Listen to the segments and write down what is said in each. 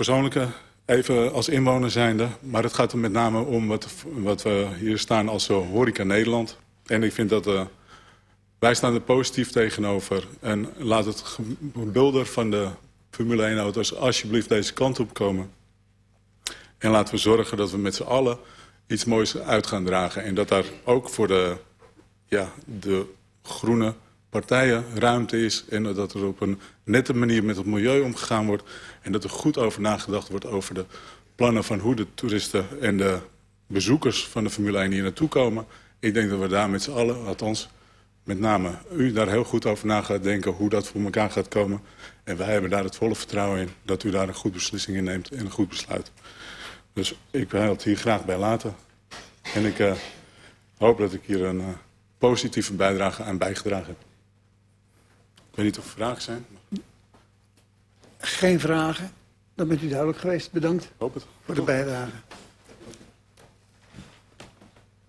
persoonlijke, even als inwoner zijnde. Maar het gaat er met name om wat, wat we hier staan als Horeca Nederland. En ik vind dat... Uh, wij staan er positief tegenover. En laat het gebulder van de Formule 1-auto's alsjeblieft deze kant op komen. En laten we zorgen dat we met z'n allen iets moois uit gaan dragen. En dat daar ook voor de, ja, de groene partijen ruimte is... en dat er op een nette manier met het milieu omgegaan wordt... en dat er goed over nagedacht wordt over de plannen van hoe de toeristen... en de bezoekers van de Formule 1 hier naartoe komen. Ik denk dat we daar met z'n allen, althans met name u daar heel goed over na gaat denken... hoe dat voor elkaar gaat komen. En wij hebben daar het volle vertrouwen in dat u daar een goed beslissing in neemt en een goed besluit. Dus ik wil het hier graag bij laten. En ik uh, hoop dat ik hier een uh, positieve bijdrage aan bijgedragen heb. Ik weet niet of er vragen zijn. Geen vragen. Dan bent u duidelijk geweest. Bedankt hoop het. voor de bijdrage.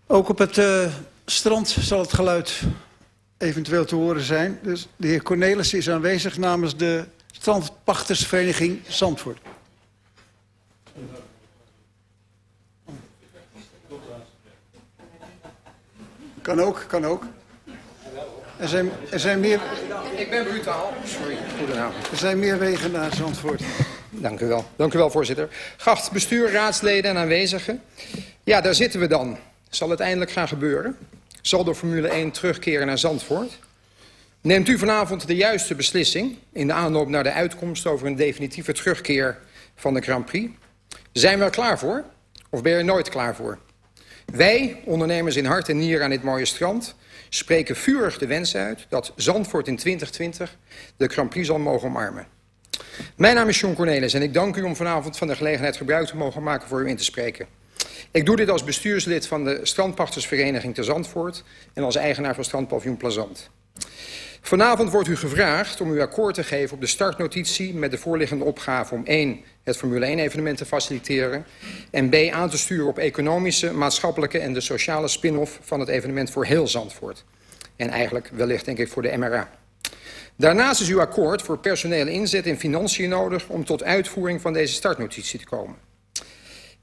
Ook op het uh, strand zal het geluid eventueel te horen zijn. Dus de heer Cornelis is aanwezig namens de strandpachtersvereniging Zandvoort. Kan ook, kan ook. Er zijn, er zijn meer... Ik ben brutaal. Sorry, goedenavond. Er zijn meer wegen naar Zandvoort. Dank u wel. Dank u wel, voorzitter. Gacht, bestuur, raadsleden en aanwezigen. Ja, daar zitten we dan. Zal het eindelijk gaan gebeuren? Zal de Formule 1 terugkeren naar Zandvoort? Neemt u vanavond de juiste beslissing... in de aanloop naar de uitkomst over een definitieve terugkeer van de Grand Prix? Zijn we er klaar voor? Of ben je er nooit klaar voor? Wij, ondernemers in hart en nier aan dit mooie strand... spreken vurig de wens uit dat Zandvoort in 2020 de Grand Prix zal mogen omarmen. Mijn naam is John Cornelis en ik dank u om vanavond van de gelegenheid gebruik te mogen maken voor u in te spreken. Ik doe dit als bestuurslid van de strandpachtersvereniging te Zandvoort... en als eigenaar van strandpaviljoen Plazant. Vanavond wordt u gevraagd om uw akkoord te geven op de startnotitie... met de voorliggende opgave om 1 het Formule 1-evenement te faciliteren... en b aan te sturen op economische, maatschappelijke en de sociale spin-off... van het evenement voor heel Zandvoort. En eigenlijk wellicht denk ik voor de MRA. Daarnaast is uw akkoord voor personele inzet en financiën nodig... om tot uitvoering van deze startnotitie te komen.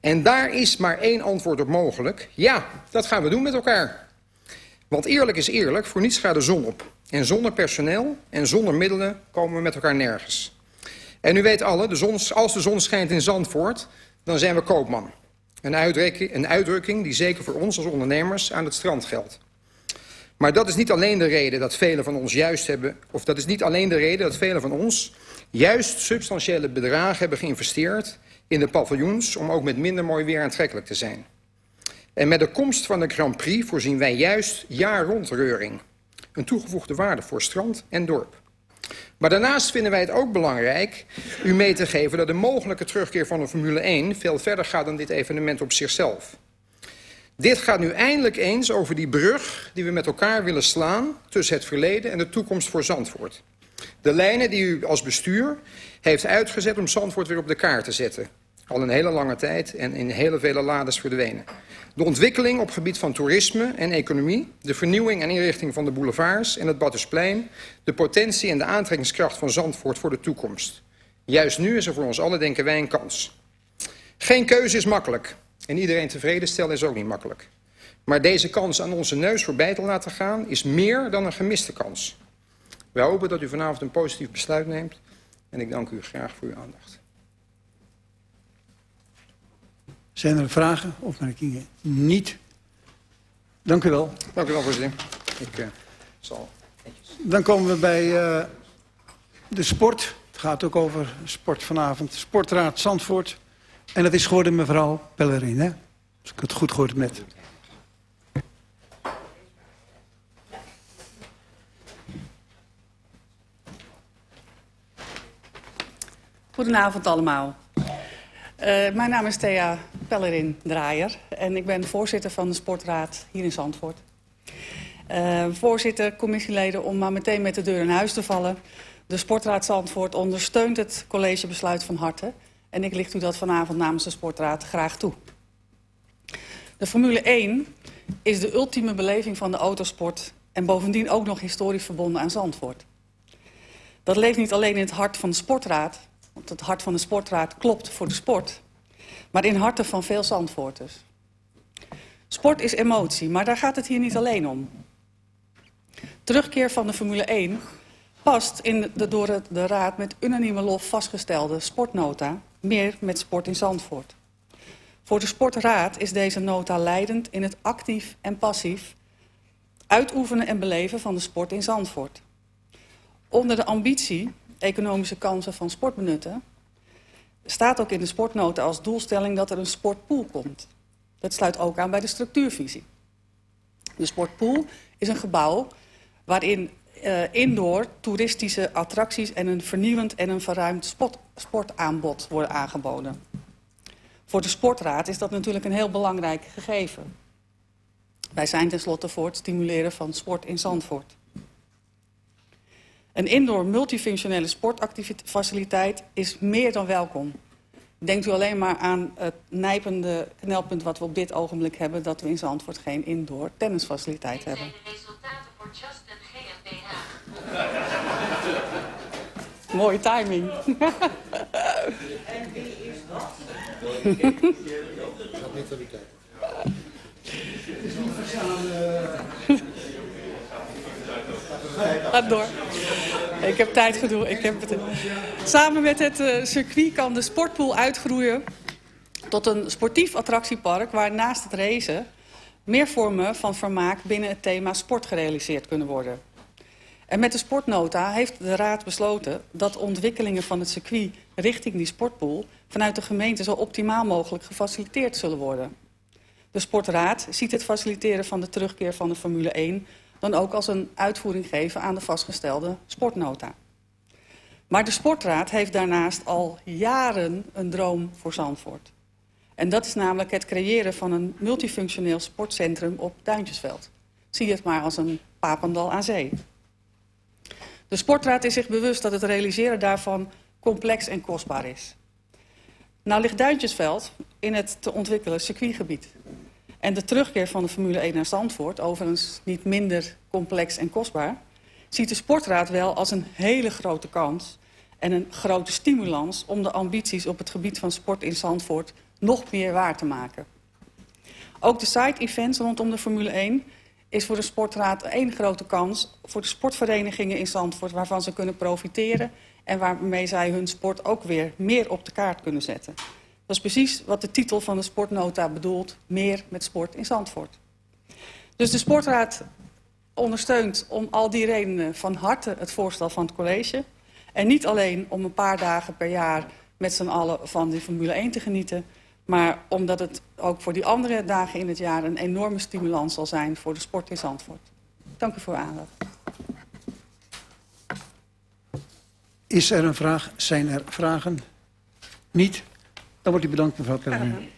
En daar is maar één antwoord op mogelijk. Ja, dat gaan we doen met elkaar. Want eerlijk is eerlijk, voor niets gaat de zon op. En zonder personeel en zonder middelen komen we met elkaar nergens. En u weet alle, de zon, als de zon schijnt in Zandvoort, dan zijn we koopman. Een uitdrukking, een uitdrukking die zeker voor ons als ondernemers aan het strand geldt. Maar dat is niet alleen de reden dat velen van ons juist hebben... of dat is niet alleen de reden dat velen van ons juist substantiële bedragen hebben geïnvesteerd in de paviljoens... om ook met minder mooi weer aantrekkelijk te zijn. En met de komst van de Grand Prix voorzien wij juist jaar rond reuring. Een toegevoegde waarde voor strand en dorp. Maar daarnaast vinden wij het ook belangrijk u mee te geven... dat de mogelijke terugkeer van de Formule 1 veel verder gaat dan dit evenement op zichzelf. Dit gaat nu eindelijk eens over die brug die we met elkaar willen slaan... tussen het verleden en de toekomst voor Zandvoort. De lijnen die u als bestuur heeft uitgezet om Zandvoort weer op de kaart te zetten. Al een hele lange tijd en in hele vele lades verdwenen. De ontwikkeling op gebied van toerisme en economie... de vernieuwing en inrichting van de boulevards en het Badhuisplein... de potentie en de aantrekkingskracht van Zandvoort voor de toekomst. Juist nu is er voor ons allen, denken wij, een kans. Geen keuze is makkelijk. En iedereen tevreden stellen is ook niet makkelijk. Maar deze kans aan onze neus voorbij te laten gaan... is meer dan een gemiste kans. Wij hopen dat u vanavond een positief besluit neemt. En ik dank u graag voor uw aandacht. Zijn er vragen of opmerkingen? Niet. Dank u wel. Dank u wel, voorzitter. Ik uh, zal... Dan komen we bij uh, de sport. Het gaat ook over sport vanavond. Sportraad Zandvoort. En dat is geworden mevrouw Pellerin, hè? Als ik het goed gehoord met. Goedenavond allemaal. Uh, mijn naam is Thea Pellerin-Draaier en ik ben voorzitter van de Sportraad hier in Zandvoort. Uh, voorzitter, commissieleden, om maar meteen met de deur in huis te vallen. De Sportraad Zandvoort ondersteunt het collegebesluit van harte. En ik licht u dat vanavond namens de Sportraad graag toe. De Formule 1 is de ultieme beleving van de autosport... en bovendien ook nog historisch verbonden aan Zandvoort. Dat leeft niet alleen in het hart van de Sportraad Want het hart van de sportraad klopt voor de sport. Maar in harten van veel Zandvoorters. Sport is emotie, maar daar gaat het hier niet alleen om. Terugkeer van de Formule 1 past in de door de Raad met unanieme lof vastgestelde sportnota... meer met sport in Zandvoort. Voor de Sportraad is deze nota leidend in het actief en passief... uitoefenen en beleven van de sport in Zandvoort. Onder de ambitie, economische kansen van sportbenutten... staat ook in de sportnota als doelstelling dat er een sportpool komt. Dat sluit ook aan bij de structuurvisie. De sportpool is een gebouw waarin uh, indoor toeristische attracties... en een vernieuwend en een verruimd sport, sportaanbod worden aangeboden. Voor de sportraad is dat natuurlijk een heel belangrijk gegeven. Wij zijn tenslotte voor het stimuleren van sport in Zandvoort. Een indoor multifunctionele sportfaciliteit is meer dan welkom. Denkt u alleen maar aan het nijpende knelpunt wat we op dit ogenblik hebben... dat we in Zandvoort geen indoor tennisfaciliteit hebben. de resultaten voor Justin GmbH. Mooie timing. en wie is dat? Gaat niet. Ga door. Ik heb tijd genoeg. Ik heb het... Samen met het uh, circuit kan de sportpool uitgroeien tot een sportief attractiepark... waar naast het racen meer vormen van vermaak binnen het thema sport gerealiseerd kunnen worden. En met de sportnota heeft de Raad besloten dat ontwikkelingen van het circuit richting die sportpool vanuit de gemeente zo optimaal mogelijk gefaciliteerd zullen worden. De Sportraad ziet het faciliteren van de terugkeer van de Formule 1 dan ook als een uitvoering geven aan de vastgestelde sportnota. Maar de Sportraad heeft daarnaast al jaren een droom voor Zandvoort. En dat is namelijk het creëren van een multifunctioneel sportcentrum op Duintjesveld. Zie het maar als een papendal aan zee. De Sportraad is zich bewust dat het realiseren daarvan complex en kostbaar is. Nou ligt Duintjesveld in het te ontwikkelen circuitgebied. En de terugkeer van de Formule 1 naar Zandvoort, overigens niet minder complex en kostbaar... ziet de Sportraad wel als een hele grote kans en een grote stimulans... om de ambities op het gebied van sport in Zandvoort nog meer waar te maken. Ook de side-events rondom de Formule 1 is voor de Sportraad één grote kans... voor de sportverenigingen in Zandvoort waarvan ze kunnen profiteren... en waarmee zij hun sport ook weer meer op de kaart kunnen zetten. Dat is precies wat de titel van de sportnota bedoelt. Meer met sport in Zandvoort. Dus de Sportraad ondersteunt om al die redenen van harte het voorstel van het college. En niet alleen om een paar dagen per jaar met z'n allen van die Formule 1 te genieten... maar omdat het ook voor die andere dagen in het jaar... een enorme stimulans zal zijn voor de sport in Zandvoort. Dank u voor uw aandacht. Is er een vraag? Zijn er vragen? Niet? Dan wordt u bedankt, mevrouw Pellerin.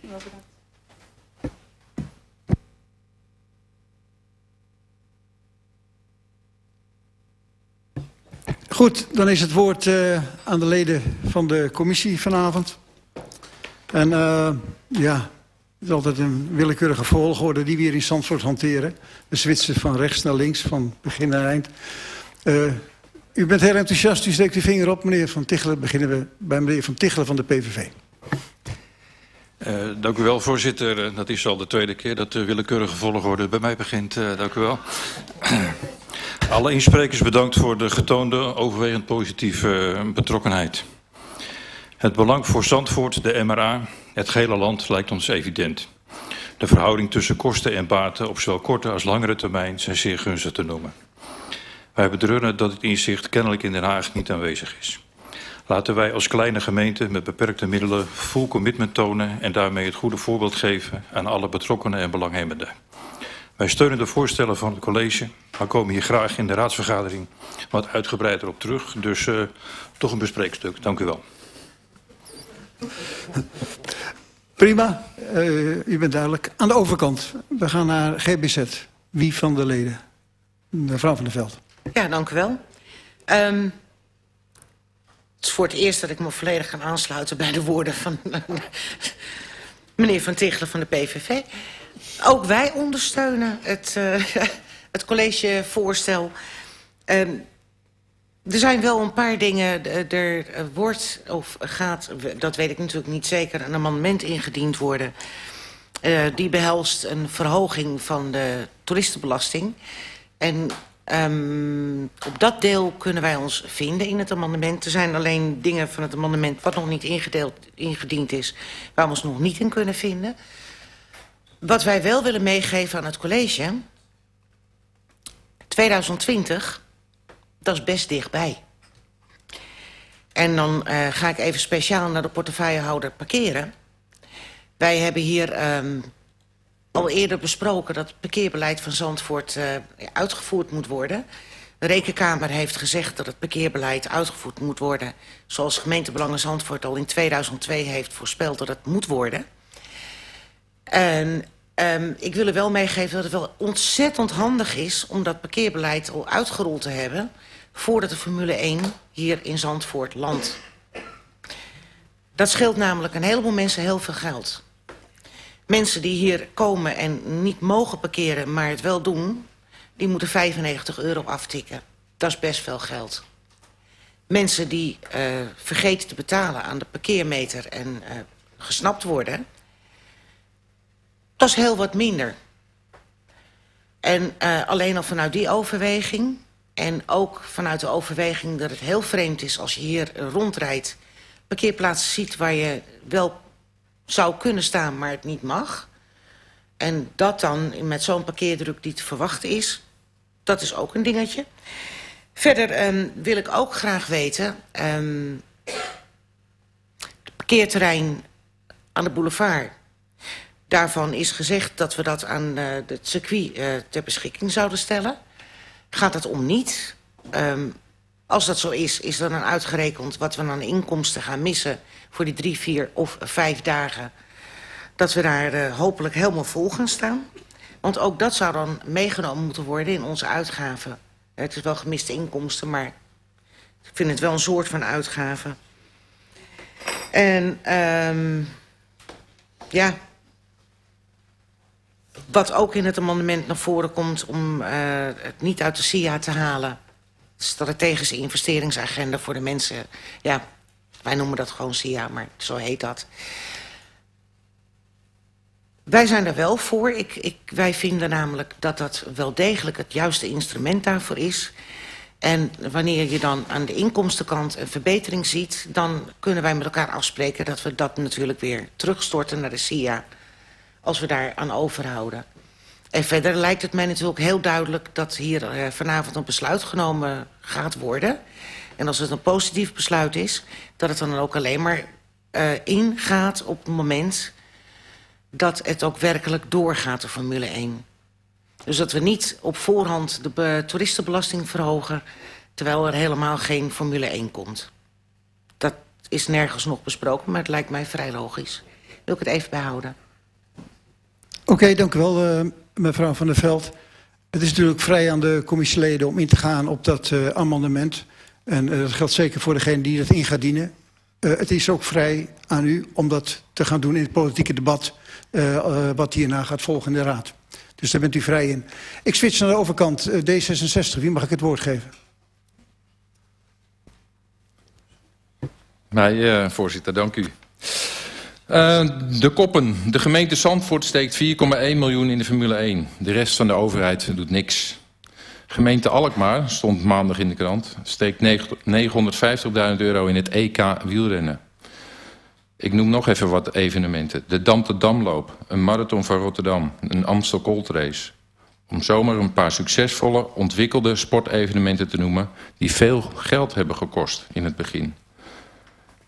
Goed, dan is het woord uh, aan de leden van de commissie vanavond. En uh, ja, het is altijd een willekeurige volgorde die we hier in Zandvoort hanteren. De zwitser van rechts naar links, van begin naar eind. Uh, u bent heel enthousiast, u steekt uw vinger op. Meneer Van Tichelen, beginnen we bij meneer Van Tichelen van de PVV. Uh, dank u wel, voorzitter. Uh, dat is al de tweede keer dat de willekeurige volgorde bij mij begint. Uh, dank u wel. Alle insprekers bedankt voor de getoonde overwegend positieve betrokkenheid. Het belang voor Zandvoort, de MRA, het gehele land lijkt ons evident. De verhouding tussen kosten en baten op zowel korte als langere termijn zijn zeer gunstig te noemen. Wij bedreuren dat het inzicht kennelijk in Den Haag niet aanwezig is. Laten wij als kleine gemeente met beperkte middelen full commitment tonen en daarmee het goede voorbeeld geven aan alle betrokkenen en belanghebbenden. Wij steunen de voorstellen van het college, maar komen hier graag in de raadsvergadering wat uitgebreider op terug. Dus uh, toch een bespreekstuk. Dank u wel. Prima, uh, u bent duidelijk. Aan de overkant, we gaan naar GBZ. Wie van de leden? Mevrouw van der Veld. Ja, dank u wel. Um, het is voor het eerst dat ik me volledig kan aansluiten... bij de woorden van meneer Van Tichelen van de PVV. Ook wij ondersteunen het, uh, het collegevoorstel. Um, er zijn wel een paar dingen. Er wordt of gaat, dat weet ik natuurlijk niet zeker... een amendement ingediend worden... Uh, die behelst een verhoging van de toeristenbelasting. En um, op dat deel kunnen wij ons vinden in het amendement. Er zijn alleen dingen van het amendement wat nog niet ingedeeld, ingediend is... waar we ons nog niet in kunnen vinden. Wat wij wel willen meegeven aan het college... 2020, dat is best dichtbij. En dan uh, ga ik even speciaal naar de portefeuillehouder parkeren. Wij hebben hier um, al eerder besproken dat het parkeerbeleid van Zandvoort uh, uitgevoerd moet worden. De Rekenkamer heeft gezegd dat het parkeerbeleid uitgevoerd moet worden... zoals gemeentebelangen Zandvoort al in 2002 heeft voorspeld dat het moet worden. En um, ik wil er wel meegeven dat het wel ontzettend handig is... om dat parkeerbeleid al uitgerold te hebben... voordat de Formule 1 hier in Zandvoort landt. Dat scheelt namelijk een heleboel mensen heel veel geld. Mensen die hier komen en niet mogen parkeren, maar het wel doen... die moeten 95 euro aftikken. Dat is best veel geld. Mensen die uh, vergeten te betalen aan de parkeermeter en uh, gesnapt worden... dat is heel wat minder. En uh, alleen al vanuit die overweging... en ook vanuit de overweging dat het heel vreemd is... als je hier rondrijdt, parkeerplaatsen ziet waar je wel zou kunnen staan, maar het niet mag. En dat dan met zo'n parkeerdruk die te verwachten is... dat is ook een dingetje. Verder um, wil ik ook graag weten... Um, het parkeerterrein aan de boulevard... daarvan is gezegd dat we dat aan uh, het circuit uh, ter beschikking zouden stellen. Gaat het om niet? Um, als dat zo is, is dan uitgerekend wat we aan inkomsten gaan missen voor die drie, vier of vijf dagen... dat we daar uh, hopelijk helemaal vol gaan staan. Want ook dat zou dan meegenomen moeten worden in onze uitgaven. Het is wel gemiste inkomsten, maar ik vind het wel een soort van uitgave. En um, ja, wat ook in het amendement naar voren komt om uh, het niet uit de SIA te halen... strategische investeringsagenda voor de mensen... ja, wij noemen dat gewoon SIA, maar zo heet dat. Wij zijn er wel voor. Ik, ik, wij vinden namelijk dat dat wel degelijk het juiste instrument daarvoor is. En wanneer je dan aan de inkomstenkant een verbetering ziet... dan kunnen wij met elkaar afspreken dat we dat natuurlijk weer terugstorten naar de SIA... als we daar aan overhouden. En verder lijkt het mij natuurlijk heel duidelijk dat hier uh, vanavond een besluit genomen gaat worden... En als het een positief besluit is, dat het dan ook alleen maar uh, ingaat op het moment dat het ook werkelijk doorgaat, de Formule 1. Dus dat we niet op voorhand de toeristenbelasting verhogen... terwijl er helemaal geen Formule 1 komt. Dat is nergens nog besproken, maar het lijkt mij vrij logisch. Wil ik het even bijhouden. Oké, okay, dank u wel, uh, mevrouw Van der Veld. Het is natuurlijk vrij aan de commissieleden om in te gaan op dat uh, amendement... En uh, dat geldt zeker voor degene die dat in gaat dienen. Uh, het is ook vrij aan u om dat te gaan doen in het politieke debat... Wat hierna gaat volgen in de Raad. Dus daar bent u vrij in. Ik switch naar de overkant. Uh, D66, wie mag ik het woord geven? Nee, uh, voorzitter, dank u. Uh, de koppen. De gemeente Zandvoort steekt 4,1 miljoen in de Formule 1. De rest van de overheid doet niks. Gemeente Alkmaar, stond maandag in de krant, steekt 950.000 euro in het EK wielrennen. Ik noem nog even wat evenementen. De Dam te Damloop, een marathon van Rotterdam, een Amstel Gold Race. Om zomaar een paar succesvolle, ontwikkelde sportevenementen te noemen... die veel geld hebben gekost in het begin.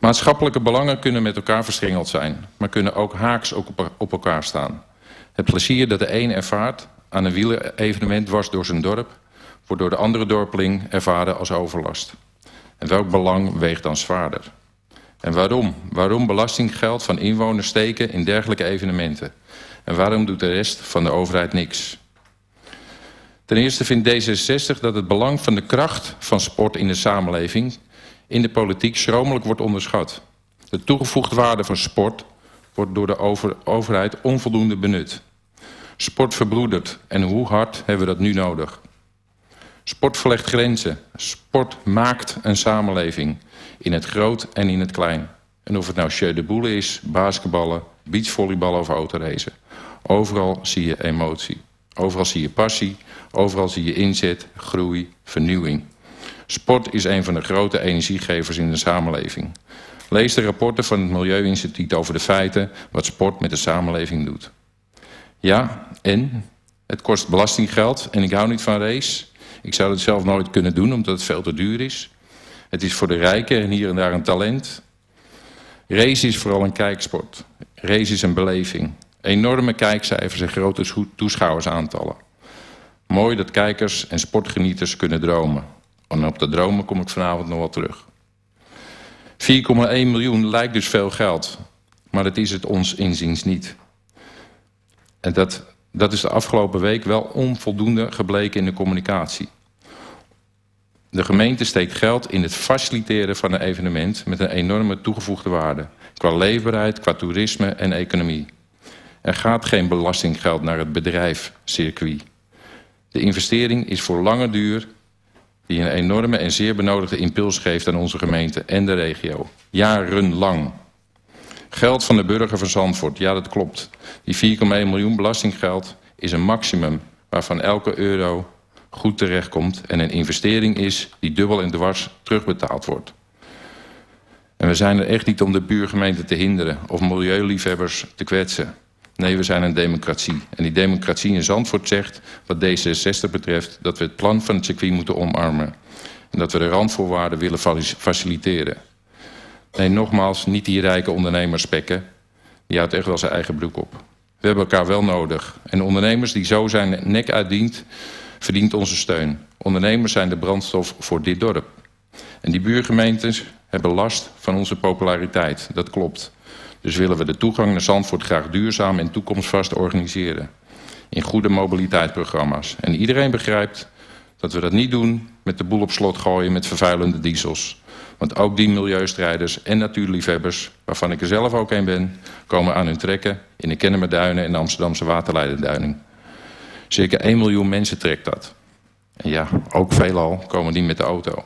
Maatschappelijke belangen kunnen met elkaar verstrengeld zijn... maar kunnen ook haaks op elkaar staan. Het plezier dat de een ervaart aan een wielerevenement dwars door zijn dorp wordt door de andere dorpeling ervaren als overlast. En welk belang weegt dan zwaarder? En waarom? Waarom belastinggeld van inwoners steken in dergelijke evenementen? En waarom doet de rest van de overheid niks? Ten eerste vindt D66 dat het belang van de kracht van sport in de samenleving... in de politiek schromelijk wordt onderschat. De toegevoegde waarde van sport wordt door de over, overheid onvoldoende benut. Sport verbroedert en hoe hard hebben we dat nu nodig? Sport verlegt grenzen. Sport maakt een samenleving. In het groot en in het klein. En of het nou Jeu de Boule is, basketballen, beachvolleyballen of autoracen. Overal zie je emotie. Overal zie je passie. Overal zie je inzet, groei, vernieuwing. Sport is een van de grote energiegevers in de samenleving. Lees de rapporten van het Milieuinstituut over de feiten... wat sport met de samenleving doet. Ja, en? Het kost belastinggeld en ik hou niet van race. Ik zou het zelf nooit kunnen doen omdat het veel te duur is. Het is voor de rijken en hier en daar een talent. Race is vooral een kijksport. Race is een beleving. Enorme kijkcijfers en grote toeschouwersaantallen. Mooi dat kijkers en sportgenieters kunnen dromen. En op de dromen kom ik vanavond nog wel terug. 4,1 miljoen lijkt dus veel geld. Maar dat is het ons inziens niet. En dat, dat is de afgelopen week wel onvoldoende gebleken in de communicatie. De gemeente steekt geld in het faciliteren van een evenement... met een enorme toegevoegde waarde. Qua leefbaarheid, qua toerisme en economie. Er gaat geen belastinggeld naar het bedrijf circuit. De investering is voor lange duur die een enorme en zeer benodigde impuls geeft aan onze gemeente en de regio. Jarenlang. Geld van de burger van Zandvoort, ja dat klopt. Die 4,1 miljoen belastinggeld is een maximum waarvan elke euro goed terechtkomt... en een investering is die dubbel en dwars terugbetaald wordt. En we zijn er echt niet om de buurgemeente te hinderen... of milieuliefhebbers te kwetsen. Nee, we zijn een democratie. En die democratie in Zandvoort zegt, wat D66 betreft... dat we het plan van het circuit moeten omarmen. En dat we de randvoorwaarden willen faciliteren. Nee, nogmaals, niet die rijke ondernemers spekken. Die houdt echt wel zijn eigen broek op. We hebben elkaar wel nodig. En ondernemers die zo zijn nek uitdient, verdient onze steun. Ondernemers zijn de brandstof voor dit dorp. En die buurgemeentes hebben last van onze populariteit. Dat klopt. Dus willen we de toegang naar Zandvoort graag duurzaam en toekomstvast organiseren. In goede mobiliteitsprogramma's. En iedereen begrijpt dat we dat niet doen met de boel op slot gooien met vervuilende diesels. Want ook die milieustrijders en natuurliefhebbers, waarvan ik er zelf ook een ben... komen aan hun trekken in de Kennemerduinen en de Amsterdamse waterleidenduining. Circa 1 miljoen mensen trekt dat. En ja, ook veelal komen die met de auto.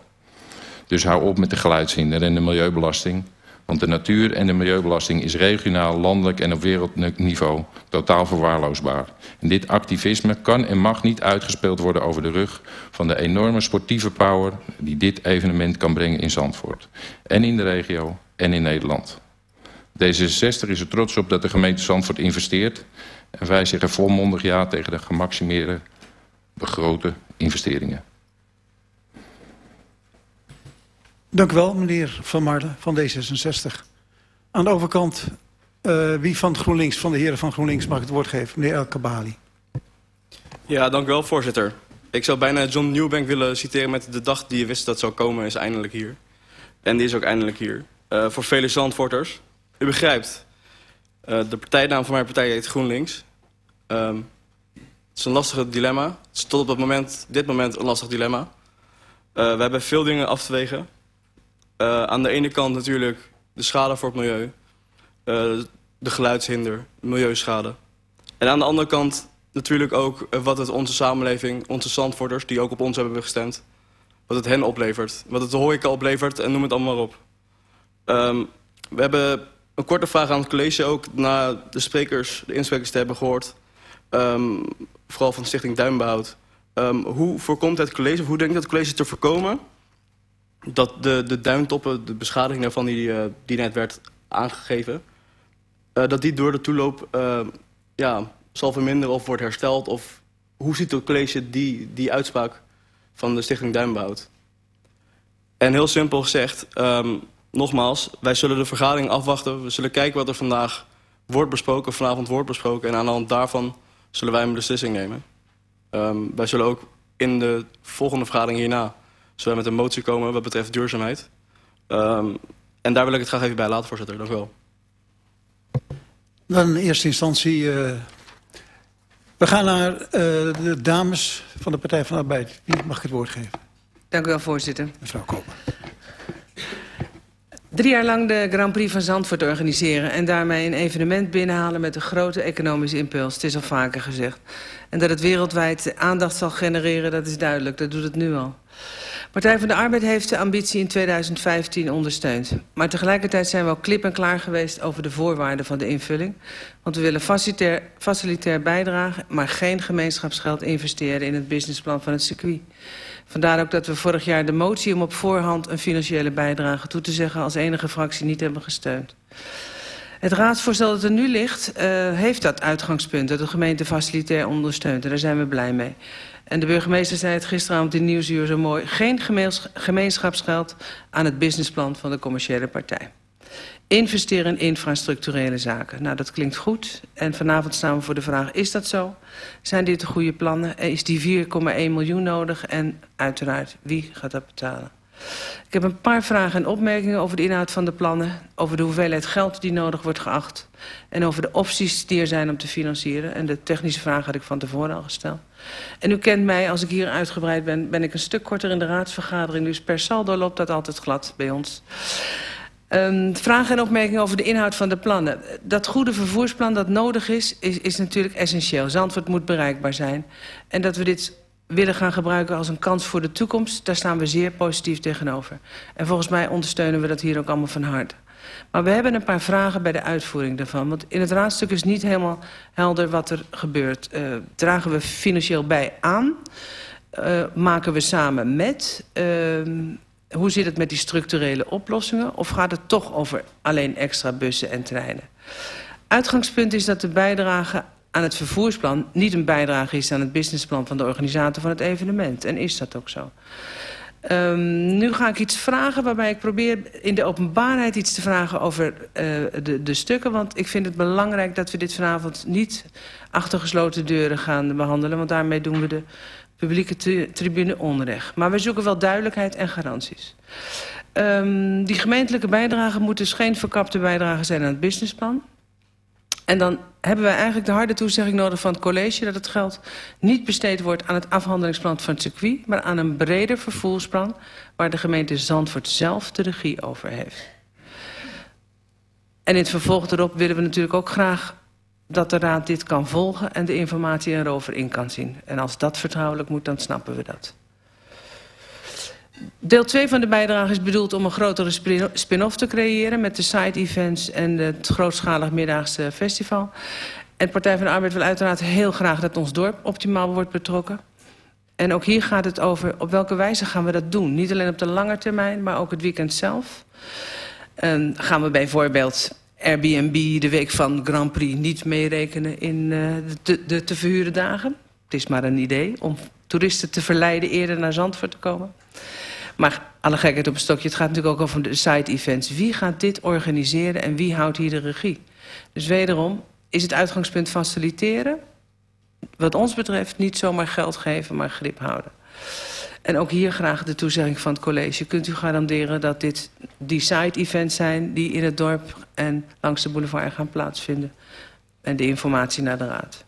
Dus hou op met de geluidshinder en de milieubelasting... Want de natuur- en de milieubelasting is regionaal, landelijk en op wereldniveau totaal verwaarloosbaar. En dit activisme kan en mag niet uitgespeeld worden over de rug van de enorme sportieve power die dit evenement kan brengen in Zandvoort. En in de regio en in Nederland. D66 is er trots op dat de gemeente Zandvoort investeert. En wij zeggen volmondig ja tegen de gemaximeerde begrote investeringen. Dank u wel, meneer Van Marlen van D66. Aan de overkant, uh, wie van GroenLinks, van de heren van GroenLinks mag het woord geven? Meneer El Kabali. Ja, dank u wel, voorzitter. Ik zou bijna John Newbank willen citeren met de dag die je wist dat zou komen is eindelijk hier. En die is ook eindelijk hier. Uh, voor vele Zandvoorters. U begrijpt, uh, de partijnaam van mijn partij heet GroenLinks. Um, het is een lastig dilemma. Het is tot op dat moment, dit moment een lastig dilemma. We hebben veel dingen af te wegen. Uh, aan de ene kant natuurlijk de schade voor het milieu. Uh, de geluidshinder, milieuschade. En aan de andere kant natuurlijk ook uh, wat het onze samenleving, onze zandvoerders... die ook op ons hebben gestemd, wat het hen oplevert. Wat het de horeca oplevert en noem het allemaal maar op. Um, we hebben een korte vraag aan het college ook... na de sprekers, de insprekers te hebben gehoord. Um, vooral van Stichting Duinbehoud. Um, hoe voorkomt het college, of hoe denkt het college te voorkomen dat de, de duintoppen, de beschadiging daarvan die, uh, die net werd aangegeven... Uh, dat die door de toeloop uh, ja, zal verminderen of wordt hersteld? Of hoe ziet het college die, die uitspraak van de Stichting Duinbehoud? En heel simpel gezegd, um, nogmaals, wij zullen de vergadering afwachten. We zullen kijken wat er vandaag wordt besproken, vanavond wordt besproken. En aan de hand daarvan zullen wij een beslissing nemen. Um, wij zullen ook in de volgende vergadering hierna zullen met een motie komen wat betreft duurzaamheid. Um, en daar wil ik het graag even bij laten, voorzitter. Dank u wel. Dan in eerste instantie... Uh, we gaan naar uh, de dames van de Partij van de Arbeid. Wie mag ik het woord geven? Dank u wel, voorzitter. Mevrouw Koper. Drie jaar lang de Grand Prix van Zandvoort organiseren... en daarmee een evenement binnenhalen met een grote economische impuls. Het is al vaker gezegd. En dat het wereldwijd aandacht zal genereren, dat is duidelijk. Dat doet het nu al. Partij van de Arbeid heeft de ambitie in 2015 ondersteund. Maar tegelijkertijd zijn we ook klip en klaar geweest over de voorwaarden van de invulling. Want we willen facilitair, facilitair bijdragen, maar geen gemeenschapsgeld investeren in het businessplan van het circuit. Vandaar ook dat we vorig jaar de motie om op voorhand een financiële bijdrage toe te zeggen als enige fractie niet hebben gesteund. Het raadsvoorstel dat er nu ligt, uh, heeft dat uitgangspunt dat de gemeente facilitair ondersteunt. En daar zijn we blij mee. En de burgemeester zei het gisteravond in Nieuwsuur zo mooi... geen gemeenschapsgeld aan het businessplan van de commerciële partij. Investeren in infrastructurele zaken. Nou, dat klinkt goed. En vanavond staan we voor de vraag, is dat zo? Zijn dit de goede plannen? Is die 4,1 miljoen nodig? En uiteraard, wie gaat dat betalen? Ik heb een paar vragen en opmerkingen over de inhoud van de plannen... over de hoeveelheid geld die nodig wordt geacht... en over de opties die er zijn om te financieren. En de technische vraag had ik van tevoren al gesteld. En u kent mij, als ik hier uitgebreid ben... ben ik een stuk korter in de raadsvergadering... dus per saldo loopt dat altijd glad bij ons. Um, vragen en opmerkingen over de inhoud van de plannen. Dat goede vervoersplan dat nodig is, is, is natuurlijk essentieel. Zandvoort moet bereikbaar zijn. En dat we dit willen gaan gebruiken als een kans voor de toekomst... daar staan we zeer positief tegenover. En volgens mij ondersteunen we dat hier ook allemaal van harte. Maar we hebben een paar vragen bij de uitvoering daarvan. Want in het raadstuk is niet helemaal helder wat er gebeurt. Uh, dragen we financieel bij aan? Uh, maken we samen met? Uh, hoe zit het met die structurele oplossingen? Of gaat het toch over alleen extra bussen en treinen? Uitgangspunt is dat de bijdrage aan het vervoersplan niet een bijdrage is aan het businessplan van de organisator van het evenement. En is dat ook zo? Um, nu ga ik iets vragen waarbij ik probeer in de openbaarheid iets te vragen over uh, de, de stukken. Want ik vind het belangrijk dat we dit vanavond niet achter gesloten deuren gaan behandelen. Want daarmee doen we de publieke tribune onrecht. Maar we zoeken wel duidelijkheid en garanties. Um, die gemeentelijke bijdragen moeten dus geen verkapte bijdragen zijn aan het businessplan. En dan hebben wij eigenlijk de harde toezegging nodig van het college... dat het geld niet besteed wordt aan het afhandelingsplan van het circuit... maar aan een breder vervoersplan waar de gemeente Zandvoort zelf de regie over heeft. En in het vervolg erop willen we natuurlijk ook graag dat de raad dit kan volgen... en de informatie erover in kan zien. En als dat vertrouwelijk moet, dan snappen we dat. Deel 2 van de bijdrage is bedoeld om een grotere spin-off te creëren... met de side-events en het grootschalig middagse festival. En Partij van de Arbeid wil uiteraard heel graag dat ons dorp optimaal wordt betrokken. En ook hier gaat het over op welke wijze gaan we dat doen. Niet alleen op de lange termijn, maar ook het weekend zelf. En gaan we bijvoorbeeld Airbnb de week van Grand Prix niet meerekenen in uh, de, de te verhuren dagen? Het is maar een idee om toeristen te verleiden eerder naar Zandvoort te komen. Maar alle gekheid op een stokje, het gaat natuurlijk ook over de side-events. Wie gaat dit organiseren en wie houdt hier de regie? Dus wederom is het uitgangspunt faciliteren. Wat ons betreft niet zomaar geld geven, maar grip houden. En ook hier graag de toezegging van het college. Kunt u garanderen dat dit die side-events zijn... die in het dorp en langs de boulevard gaan plaatsvinden? En de informatie naar de raad.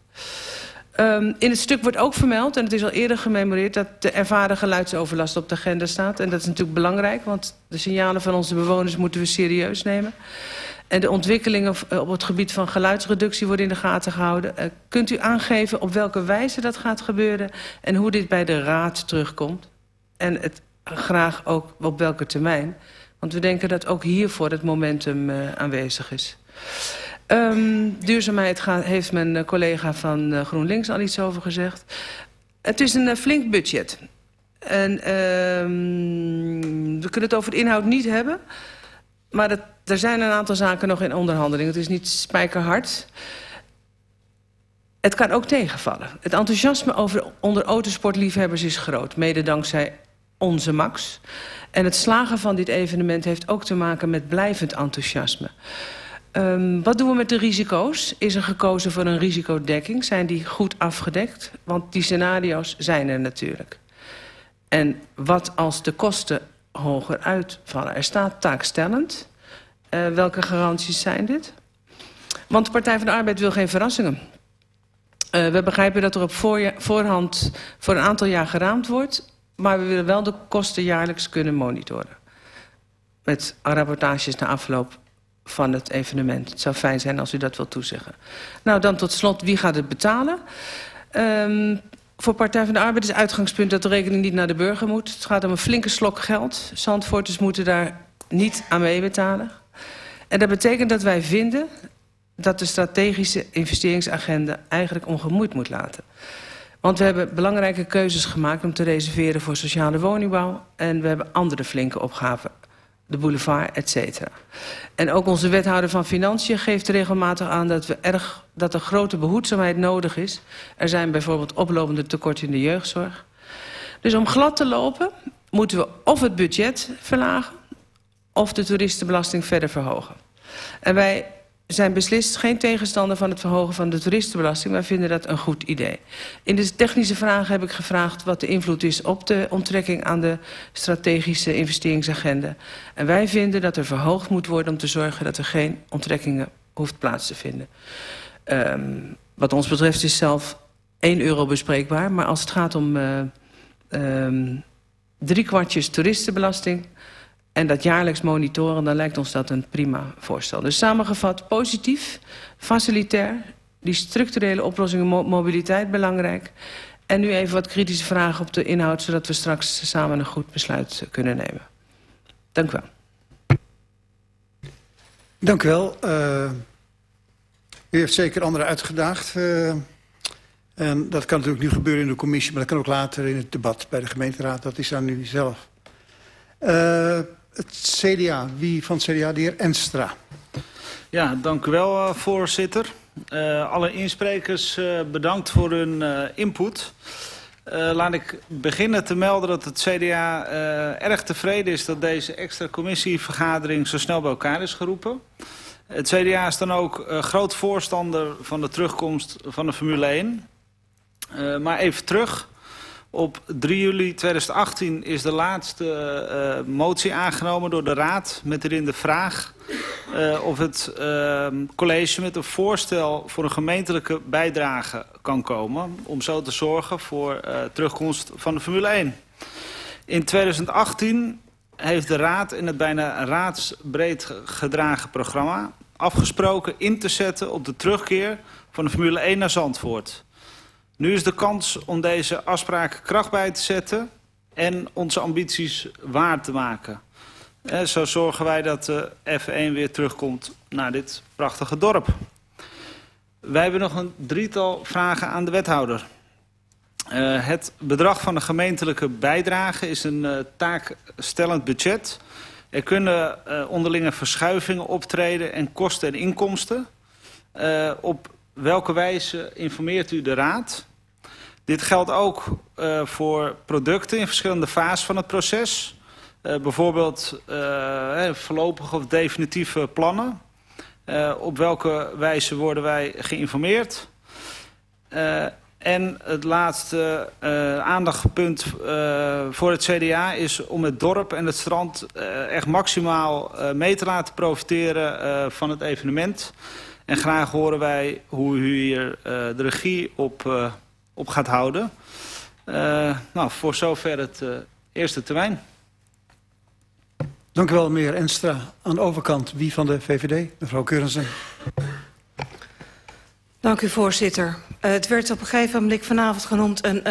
Um, in het stuk wordt ook vermeld, en het is al eerder gememoreerd... dat de ervaren geluidsoverlast op de agenda staat. En dat is natuurlijk belangrijk, want de signalen van onze bewoners... moeten we serieus nemen. En de ontwikkelingen op het gebied van geluidsreductie worden in de gaten gehouden. Uh, kunt u aangeven op welke wijze dat gaat gebeuren... en hoe dit bij de raad terugkomt? En het graag ook op welke termijn? Want we denken dat ook hiervoor het momentum uh, aanwezig is. Um, duurzaamheid gaat, heeft mijn uh, collega van uh, GroenLinks al iets over gezegd. Het is een uh, flink budget. En um, we kunnen het over de inhoud niet hebben. Maar het, er zijn een aantal zaken nog in onderhandeling. Het is niet spijkerhard. Het kan ook tegenvallen. Het enthousiasme over, onder autosportliefhebbers is groot. Mede dankzij onze Max. En het slagen van dit evenement heeft ook te maken met blijvend enthousiasme. Um, wat doen we met de risico's? Is er gekozen voor een risicodekking? Zijn die goed afgedekt? Want die scenario's zijn er natuurlijk. En wat als de kosten hoger uitvallen? Er staat taakstellend. Uh, welke garanties zijn dit? Want de Partij van de Arbeid wil geen verrassingen. Uh, we begrijpen dat er op voorhand voor een aantal jaar geraamd wordt... maar we willen wel de kosten jaarlijks kunnen monitoren. met rapportages na afloop van het evenement. Het zou fijn zijn als u dat wilt toezeggen. Nou, dan tot slot, wie gaat het betalen? Um, voor Partij van de Arbeid is uitgangspunt dat de rekening niet naar de burger moet. Het gaat om een flinke slok geld. Zandvoorters moeten daar niet aan meebetalen. En dat betekent dat wij vinden dat de strategische investeringsagenda eigenlijk ongemoeid moet laten. Want we hebben belangrijke keuzes gemaakt om te reserveren voor sociale woningbouw. En we hebben andere flinke opgaven de boulevard, et cetera. En ook onze wethouder van Financiën geeft regelmatig aan... dat, we erg, dat er grote behoedzaamheid nodig is. Er zijn bijvoorbeeld oplopende tekorten in de jeugdzorg. Dus om glad te lopen moeten we of het budget verlagen... of de toeristenbelasting verder verhogen. En wij zijn beslist geen tegenstander van het verhogen van de toeristenbelasting. Wij vinden dat een goed idee. In de technische vragen heb ik gevraagd wat de invloed is op de onttrekking aan de strategische investeringsagenda. En wij vinden dat er verhoogd moet worden om te zorgen dat er geen onttrekkingen hoeft plaats te vinden. Um, wat ons betreft is zelf 1 euro bespreekbaar. Maar als het gaat om uh, um, drie kwartjes toeristenbelasting en dat jaarlijks monitoren, dan lijkt ons dat een prima voorstel. Dus samengevat, positief, facilitair, die structurele oplossingen mobiliteit belangrijk. En nu even wat kritische vragen op de inhoud... zodat we straks samen een goed besluit kunnen nemen. Dank u wel. Dank u wel. Uh, u heeft zeker anderen uitgedaagd. Uh, en dat kan natuurlijk nu gebeuren in de commissie... maar dat kan ook later in het debat bij de gemeenteraad. Dat is aan u zelf. Uh, het CDA. Wie van het CDA? De heer Enstra. Ja, dank u wel, uh, voorzitter. Uh, alle insprekers uh, bedankt voor hun input. laat ik beginnen te melden dat het CDA erg tevreden is... dat deze extra commissievergadering zo snel bij elkaar is geroepen. Het CDA is dan ook groot voorstander van de terugkomst van de Formule 1. maar even terug... Op 3 juli 2018 is de laatste uh, motie aangenomen door de Raad... met erin de vraag uh, of het uh, college met een voorstel... voor een gemeentelijke bijdrage kan komen... om zo te zorgen voor terugkomst van de Formule 1. In 2018 heeft de Raad in het bijna raadsbreed gedragen programma... afgesproken in te zetten op de terugkeer van de Formule 1 naar Zandvoort... Nu is de kans om deze afspraken kracht bij te zetten en onze ambities waar te maken. En zo zorgen wij dat de F1 weer terugkomt naar dit prachtige dorp. Wij hebben nog een drietal vragen aan de wethouder. Uh, het bedrag van de gemeentelijke bijdrage is een uh, taakstellend budget. Er kunnen onderlinge verschuivingen optreden en kosten en inkomsten. op welke wijze informeert u de raad? Dit geldt ook uh, voor producten in verschillende fases van het proces. Uh, bijvoorbeeld uh, voorlopige of definitieve plannen. op welke wijze worden wij geïnformeerd? en het laatste aandachtpunt voor het CDA is om het dorp en het strand echt maximaal mee te laten profiteren van het evenement. En graag horen wij hoe u hier de regie op op gaat houden. Uh, nou, voor zover het uh, eerste termijn. Dank u wel, meneer Enstra. Aan de overkant, wie van de VVD? Mevrouw Keurensen. Dank u, voorzitter. Uh, het werd op een gegeven moment vanavond genoemd... een,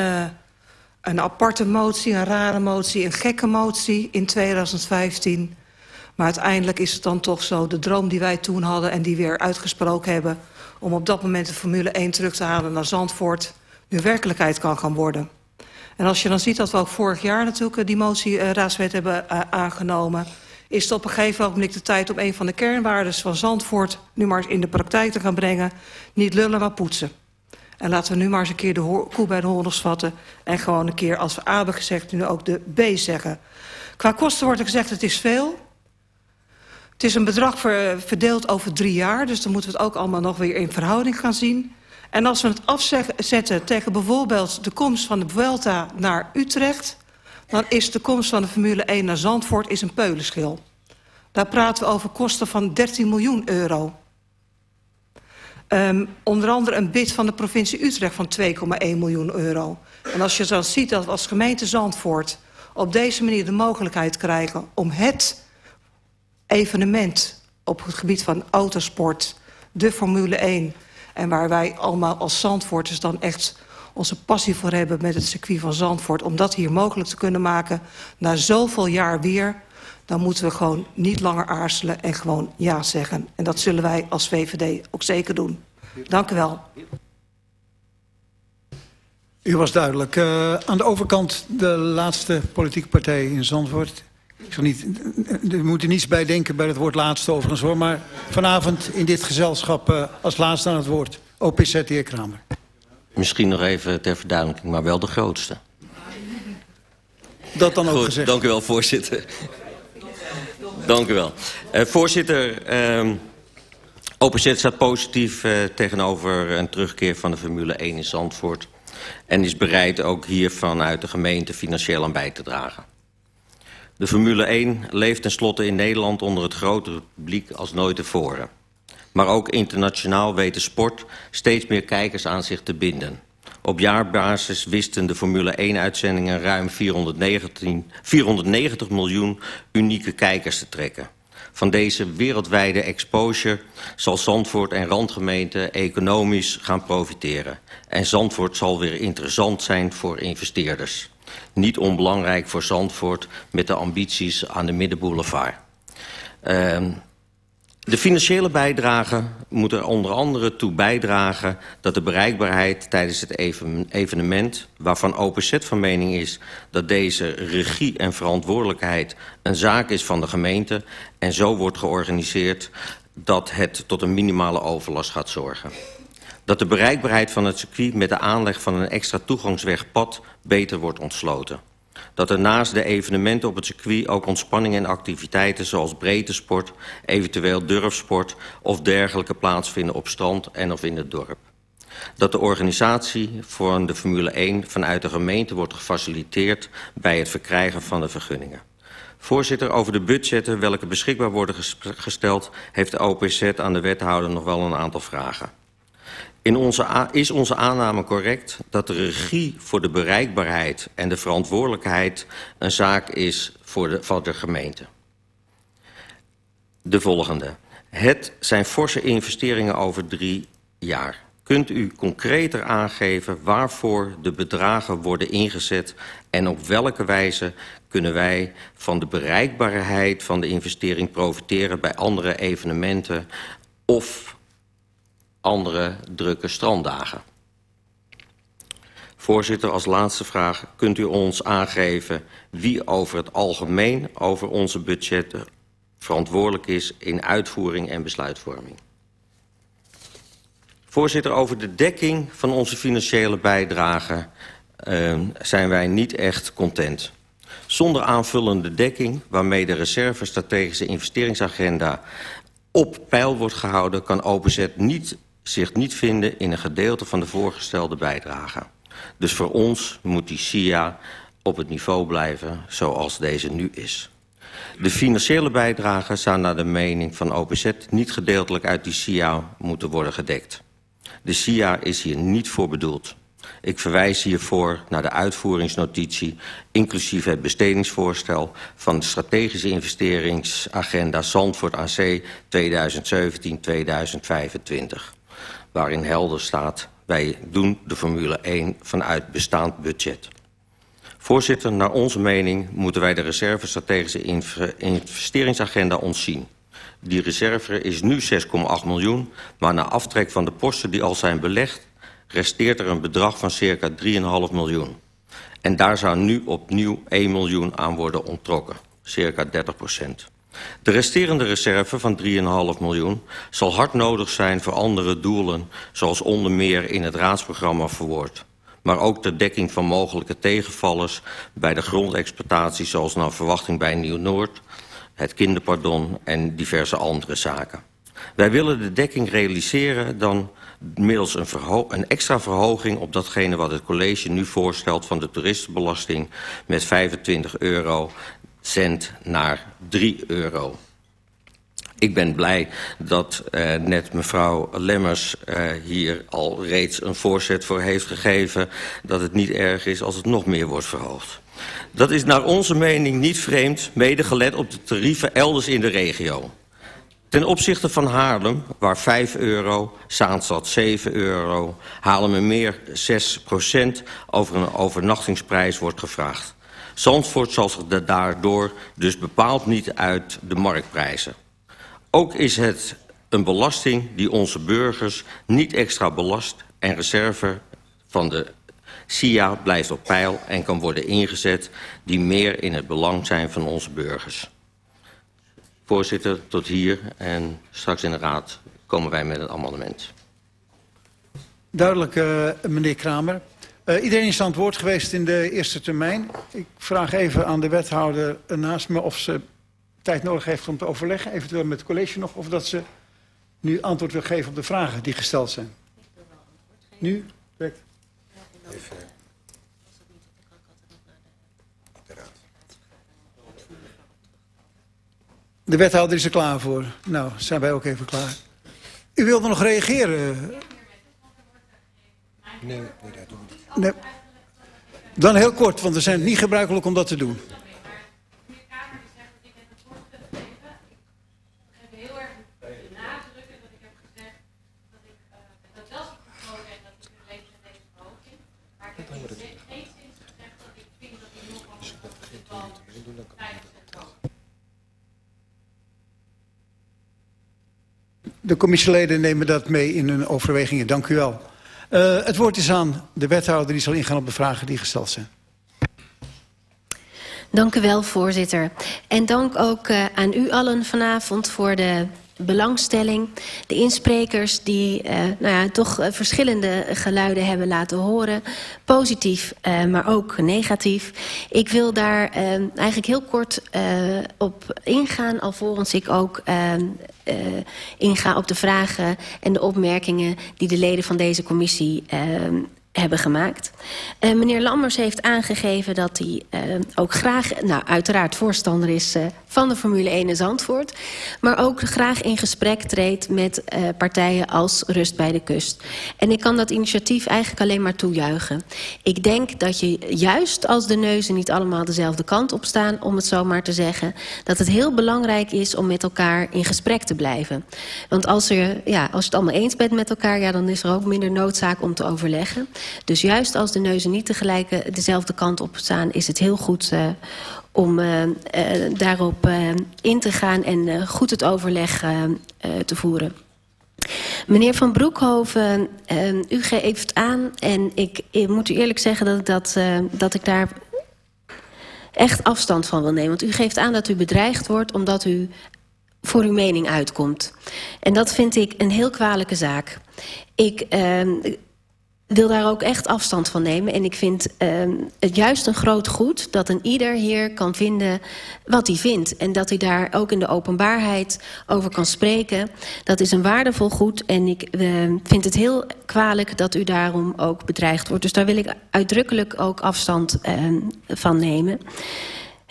een aparte motie, een rare motie, een gekke motie in 2015. Maar uiteindelijk is het dan toch zo... de droom die wij toen hadden en die weer uitgesproken hebben... om op dat moment de Formule 1 terug te halen naar Zandvoort nu werkelijkheid kan gaan worden. En als je dan ziet dat we ook vorig jaar natuurlijk eh, die motie uh, raadswet hebben uh, aangenomen... is het op een gegeven moment de tijd om een van de kernwaardes van Zandvoort... nu maar eens in de praktijk te gaan brengen. Niet lullen, maar poetsen. En laten we nu maar eens een keer de koe bij de horens vatten... en gewoon een keer, als we A hebben gezegd, nu ook de B zeggen. Qua kosten wordt er gezegd, het is veel... Het is een bedrag verdeeld over drie jaar, dus dan moeten we het ook allemaal nog weer in verhouding gaan zien. En als we het afzetten tegen bijvoorbeeld de komst van de Vuelta naar Utrecht... dan is de komst van de Formule 1 naar Zandvoort is een peulenschil. Daar praten we over kosten van 13 miljoen euro. Um, onder andere een bid van de provincie Utrecht van 2,1 miljoen euro. En als je dan ziet dat we als gemeente Zandvoort op deze manier de mogelijkheid krijgen... om het evenement op het gebied van autosport, de Formule 1... en waar wij allemaal als Zandvoorters dan echt onze passie voor hebben met het circuit van Zandvoort... om dat hier mogelijk te kunnen maken na zoveel jaar weer... dan moeten we gewoon niet langer aarzelen en gewoon ja zeggen. En dat zullen wij als VVD ook zeker doen. Dank u wel. U was duidelijk. Uh, aan de overkant de laatste politieke partij in Zandvoort. Ik zal niet, er moet er niets bij denken bij het woord laatste overigens hoor. Maar vanavond in dit gezelschap uh, als laatste aan het woord. OPZ, de heer Kramer. Misschien nog even ter verduidelijking, maar wel de grootste. Dat dan ook Goed, gezegd. Dank u wel, voorzitter. dank u wel. Uh, voorzitter, uh, OPZ staat positief uh, tegenover een terugkeer van de Formule 1 in Zandvoort. En is bereid ook hier vanuit de gemeente financieel aan bij te dragen. De Formule 1 leeft tenslotte in Nederland onder het grote publiek als nooit tevoren. Maar ook internationaal weet de sport steeds meer kijkers aan zich te binden. Op jaarbasis wisten de Formule 1-uitzendingen ruim 419, 490 miljoen unieke kijkers te trekken. Van deze wereldwijde exposure zal Zandvoort en randgemeenten economisch gaan profiteren. En Zandvoort zal weer interessant zijn voor investeerders. Niet onbelangrijk voor Zandvoort met de ambities aan de Middenboulevard. Uh, de financiële bijdrage moet er onder andere toe bijdragen dat de bereikbaarheid tijdens het evenement, waarvan OPZ van mening is dat deze regie en verantwoordelijkheid een zaak is van de gemeente en zo wordt georganiseerd dat het tot een minimale overlast gaat zorgen. Dat de bereikbaarheid van het circuit met de aanleg van een extra toegangswegpad beter wordt ontsloten dat er naast de evenementen op het circuit ook ontspanningen en activiteiten zoals breedtesport, eventueel durfsport of dergelijke plaatsvinden op strand en of in het dorp. Dat de organisatie voor de Formule 1 vanuit de gemeente wordt gefaciliteerd bij het verkrijgen van de vergunningen. Voorzitter, over de budgetten welke beschikbaar worden gesteld... heeft de OPZ aan de wethouder nog wel een aantal vragen. In onze is onze aanname correct dat de regie voor de bereikbaarheid en de verantwoordelijkheid een zaak is voor de, van de gemeente? De volgende. Het zijn forse investeringen over drie jaar. Kunt u concreter aangeven waarvoor de bedragen worden ingezet en op welke wijze kunnen wij van de bereikbaarheid van de investering profiteren bij andere evenementen of andere drukke stranddagen. Voorzitter, als laatste vraag. Kunt u ons aangeven wie over het algemeen over onze budgetten verantwoordelijk is in uitvoering en besluitvorming? Voorzitter, over de dekking van onze financiële bijdrage uh, zijn wij niet echt content. Zonder aanvullende dekking, waarmee de reserve strategische investeringsagenda op peil wordt gehouden... kan OPZ niet zich niet vinden in een gedeelte van de voorgestelde bijdrage. Dus voor ons moet die SIA op het niveau blijven zoals deze nu is. De financiële bijdrage zou naar de mening van OPZ niet gedeeltelijk uit die SIA moeten worden gedekt. De SIA is hier niet voor bedoeld. Ik verwijs hiervoor naar de uitvoeringsnotitie, inclusief het bestedingsvoorstel van de strategische investeringsagenda Zandvoort AC 2017-2025 waarin helder staat... wij doen de Formule 1 vanuit bestaand budget. Voorzitter, naar onze mening moeten wij de reserve strategische investeringsagenda ontzien. Die reserve is nu 6,8 miljoen, maar na aftrek van de posten die al zijn belegd... resteert er een bedrag van circa 3,5 miljoen. En daar zou nu opnieuw 1 miljoen aan worden onttrokken, circa 30 procent. De resterende reserve van 3,5 miljoen zal hard nodig zijn voor andere doelen... zoals onder meer in het raadsprogramma verwoord. Maar ook ter dekking van mogelijke tegenvallers bij de grondexploitatie... zoals naar verwachting bij Nieuw-Noord, het kinderpardon en diverse andere zaken. Wij willen de dekking realiseren dan middels een, een, extra verhoging op datgene wat het college nu voorstelt van de toeristenbelasting met 25 euro cent naar 3 euro. Ik ben blij dat uh, net mevrouw Lemmers uh, hier al reeds een voorzet voor heeft gegeven... dat het niet erg is als het nog meer wordt verhoogd. Dat is naar onze mening niet vreemd, mede gelet op de tarieven elders in de regio. Ten opzichte van Haarlem, waar 5 euro, Zaanstad 7 euro... meer 6 procent over een overnachtingsprijs wordt gevraagd. Zandvoort zal zich daardoor dus bepaald niet uit de marktprijzen. Ook is het een belasting die onze burgers niet extra belast... en reserve van de SIA blijft op peil en kan worden ingezet... die meer in het belang zijn van onze burgers. Voorzitter, tot hier. En straks in de raad komen wij met een amendement. Duidelijk, uh, meneer Kramer. Uh, iedereen is aan het woord geweest in de eerste termijn. Ik vraag even aan de wethouder naast me of ze tijd nodig heeft om te overleggen. Eventueel met het college nog. Of dat ze nu antwoord wil geven op de vragen die gesteld zijn. Nu? Direct. Even. De wethouder is er klaar voor. Nou, zijn wij ook even klaar. U wilde nog reageren? Nee, nee dat doen. Dan heel kort, want we zijn niet gebruikelijk om dat te doen. De commissieleden nemen dat mee in hun overwegingen. Dank u wel. Uh, het woord is aan de wethouder die zal ingaan op de vragen die gesteld zijn. Dank u wel, voorzitter. En dank ook uh, aan u allen vanavond voor de belangstelling. De insprekers die uh, nou ja, toch verschillende geluiden hebben laten horen. Positief, maar ook negatief. Ik wil daar eigenlijk heel kort op ingaan... alvorens ik ook inga op de vragen en de opmerkingen... die de leden van deze commissie hebben gemaakt. Uh, meneer Lammers heeft aangegeven dat hij uh, ook graag, nou uiteraard voorstander is uh, van de Formule 1 in Zandvoort. Maar ook graag in gesprek treedt met partijen als Rust bij de Kust. En ik kan dat initiatief eigenlijk alleen maar toejuichen. Ik denk dat je juist als de neuzen niet allemaal dezelfde kant op staan, om het zo maar te zeggen, dat het heel belangrijk is om met elkaar in gesprek te blijven. Want als, er, ja, als je het allemaal eens bent met elkaar, ja, dan is er ook minder noodzaak om te overleggen. Dus juist als de neuzen niet tegelijk uh, dezelfde kant op staan... is het heel goed uh, om uh, daarop in te gaan en goed het overleg te voeren. Meneer Van Broekhoven, u geeft aan... en ik, ik, moet u eerlijk zeggen dat, dat, dat ik daar echt afstand van wil nemen. Want u geeft aan dat u bedreigd wordt omdat u voor uw mening uitkomt. En dat vind ik een heel kwalijke zaak. Ik wil daar ook echt afstand van nemen. En ik vind um, het juist een groot goed dat een ieder hier kan vinden wat hij vindt. En dat hij daar ook in de openbaarheid over kan spreken. Dat is een waardevol goed. En ik uh, vind het heel kwalijk dat u daarom ook bedreigd wordt. Dus daar wil ik uitdrukkelijk ook afstand uh, van nemen.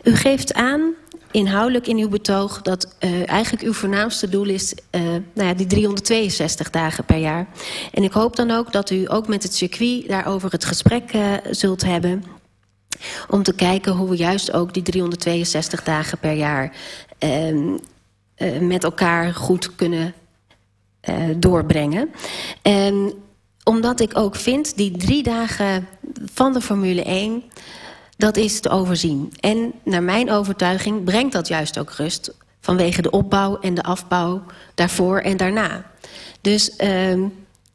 U geeft aan inhoudelijk in uw betoog dat uh, eigenlijk uw voornaamste doel is uh, nou ja, die 362 dagen per jaar. En ik hoop dan ook dat u ook met het circuit daarover het gesprek uh, zult hebben. Om te kijken hoe we juist ook die 362 dagen per jaar met elkaar goed kunnen doorbrengen. En omdat ik ook vind, die drie dagen van de Formule 1 dat is te overzien. En naar mijn overtuiging brengt dat juist ook rust... vanwege de opbouw en de afbouw daarvoor en daarna. Dus uh,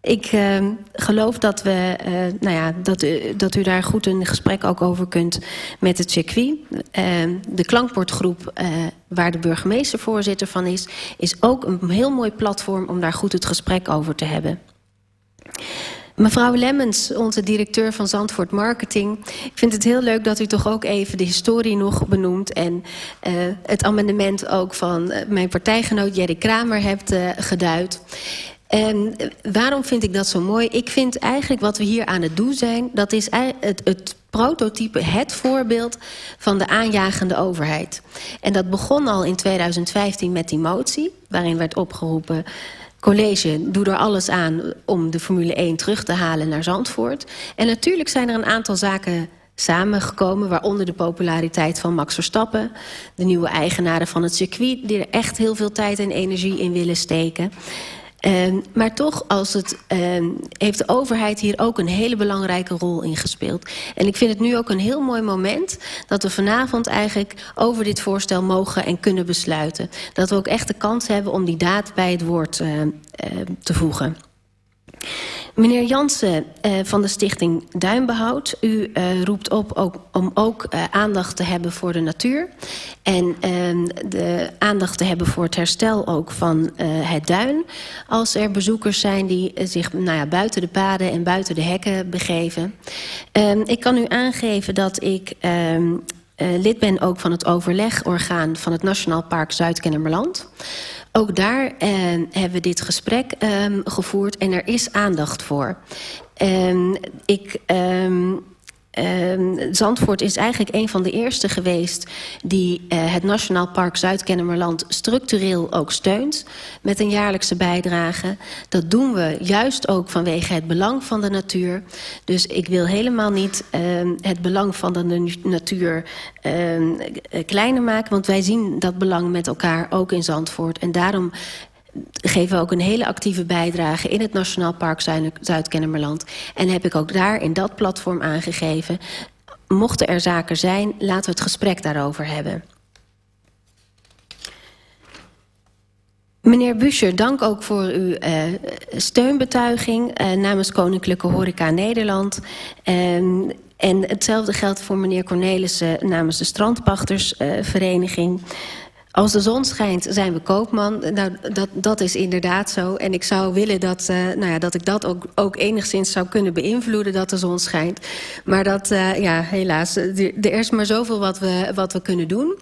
ik uh, geloof dat, we, uh, nou ja, dat, u, dat u daar goed een gesprek ook over kunt met het circuit. Ehm, de klankbordgroep, eh, waar de burgemeester voorzitter van is... is ook een heel mooi platform om daar goed het gesprek over te hebben. Mevrouw Lemmens, onze directeur van Zandvoort Marketing. Ik vind het heel leuk dat u toch ook even de historie nog benoemt... en uh, het amendement ook van uh, mijn partijgenoot Jerry Kramer hebt uh, geduid. En waarom vind ik dat zo mooi? Ik vind eigenlijk wat we hier aan het doen zijn... dat is het, het prototype, het voorbeeld van de aanjagende overheid. En dat begon al in 2015 met die motie... waarin werd opgeroepen college, doe er alles aan om de Formule 1 terug te halen naar Zandvoort. En natuurlijk zijn er een aantal zaken samengekomen. Waaronder de populariteit van Max Verstappen. De nieuwe eigenaren van het circuit die er echt heel veel tijd en energie in willen steken. Uh, maar toch als het, uh, heeft de overheid hier ook een hele belangrijke rol in gespeeld. En ik vind het nu ook een heel mooi moment dat we vanavond eigenlijk over dit voorstel mogen en kunnen besluiten. Dat we ook echt de kans hebben om die daad bij het woord uh, te voegen. Meneer Jansen uh, van de stichting Duinbehoud, u uh, roept op om ook uh, aandacht te hebben voor de natuur. En de aandacht te hebben voor het herstel ook van het duin. Als er bezoekers zijn die zich nou ja, buiten de paden en buiten de hekken begeven. Ehm, ik kan u aangeven dat ik ehm, lid ben ook van het overlegorgaan van het Nationaal Park Zuid-Kennemerland. Ook daar uh, hebben we dit gesprek um, gevoerd en er is aandacht voor. Um, ik... Um, Uh, Zandvoort is eigenlijk een van de eerste geweest... die uh, het Nationaal Park Zuid-Kennemerland structureel ook steunt... met een jaarlijkse bijdrage. Dat doen we juist ook vanwege het belang van de natuur. Dus ik wil helemaal niet uh, het belang van de natuur kleiner maken... want wij zien dat belang met elkaar ook in Zandvoort. En daarom geven ook een hele actieve bijdrage in het Nationaal Park Zuid-Kennemerland. En heb ik ook daar in dat platform aangegeven... mochten er zaken zijn, laten we het gesprek daarover hebben. Meneer Buscher, dank ook voor uw uh, steunbetuiging uh, namens Koninklijke Horeca Nederland. Um, en hetzelfde geldt voor meneer Cornelissen namens de Strandpachtersvereniging. Als de zon schijnt, zijn we koopman. Nou, dat, dat is inderdaad zo. En ik zou willen dat, uh, nou ja, dat ik dat ook, ook enigszins zou kunnen beïnvloeden... dat de zon schijnt. Maar dat, uh, ja, helaas, er is maar zoveel wat we, wat we kunnen doen.